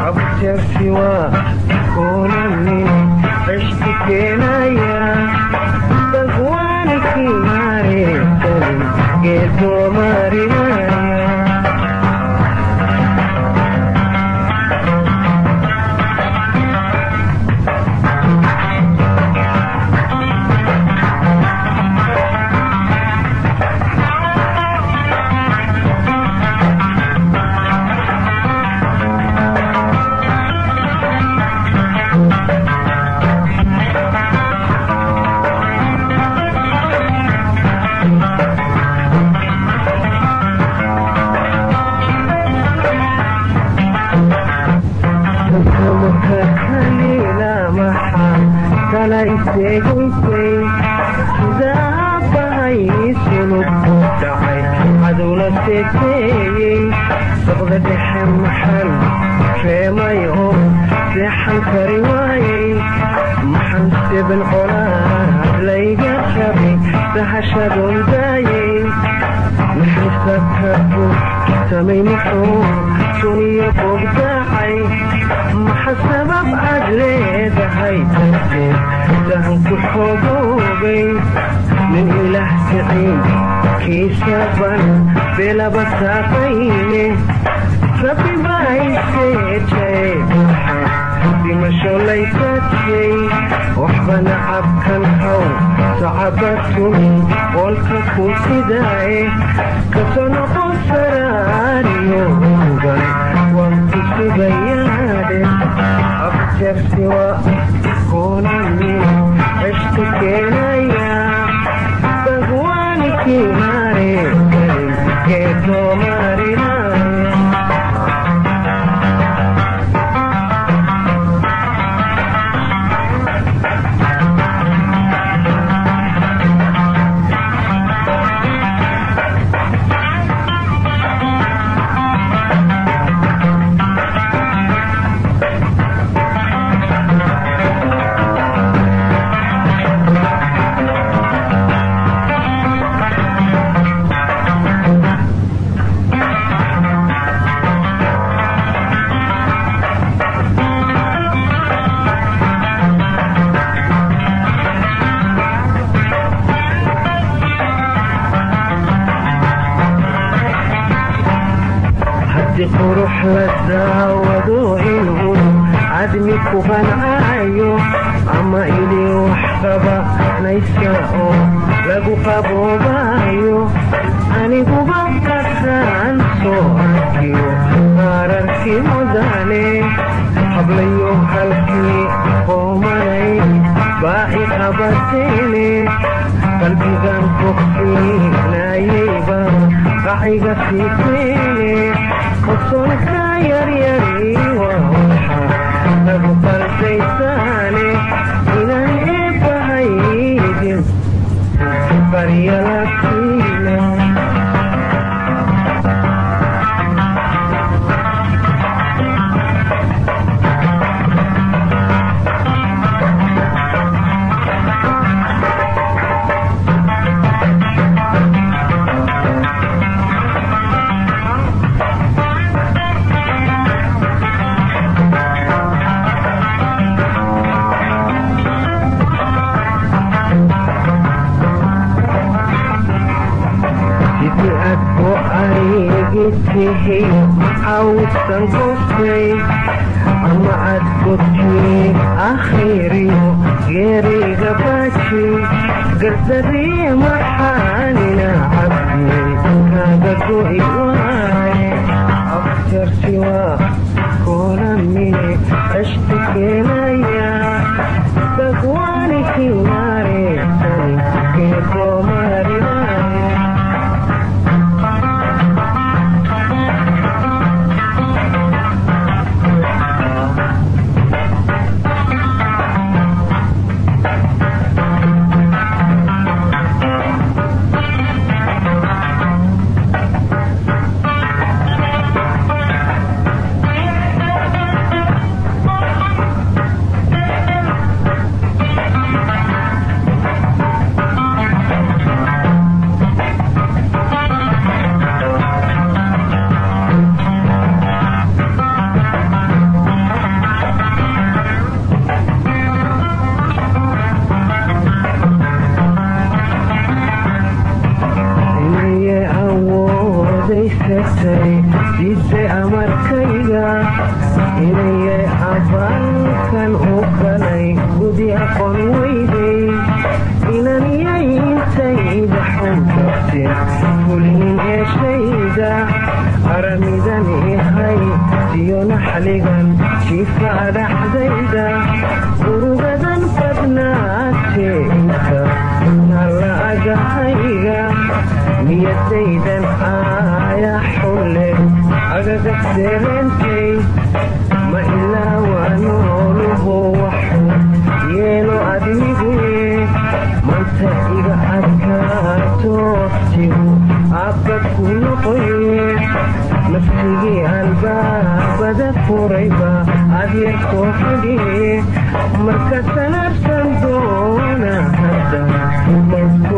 abjarsi waa koonanin cishki keenaya dagwaanikii maareesan geedoo maarinaya kala iseegaysay sidaabahay sulub ku dhacay cadowla seeteeyey saqda dhexe maxan reemay oo seexan kari waayey maxan seben colaad layga rabay sahashadoon daayey maxisakabu samay muxuu suniyo bogdacay maxa sabab aad leedahay darteed dahanku xogoogay nin ilaah siciin kiisaban belaba saaqayne rabbi baayseejay dhimasho laysaajay waxbana cabkan haw sacabatun qoolka ku sidaaye ka soo noqon saraariyo ugan waan ku sugayaadhe abjarsi waa koonanin cishka keenaya daawado inuu cadmi ku qancaayo ama idin wax qabanaysa oo lagu qaboobayo aniguba kasaan soo arkiyo qaararkii mudane hablayo halkii qoomanay baa i qabateene qalbigan bogsiinayeyba qaciga siiteene qosolka yaryari waxa lagu qaldaysaane inaan eebbahaydin baryalakiina cawsan gostay ama aad godkii akhiriyo geeriga baaji gardarii maxaanina cabdiyey kaaga go'i waaye abjarsi waa koonamine ceshti keenaya siyo naxligan jiifa dhaxdayda urugadan badnaatee inta nalla agahayga niyadaydan aaya xulle agaga seeleentay ma ilaawa nooluhu waxu yeelo admiguye manta iga adkaato waqtigu abbad ku noqoye nafsigii furayba doona hadda maysku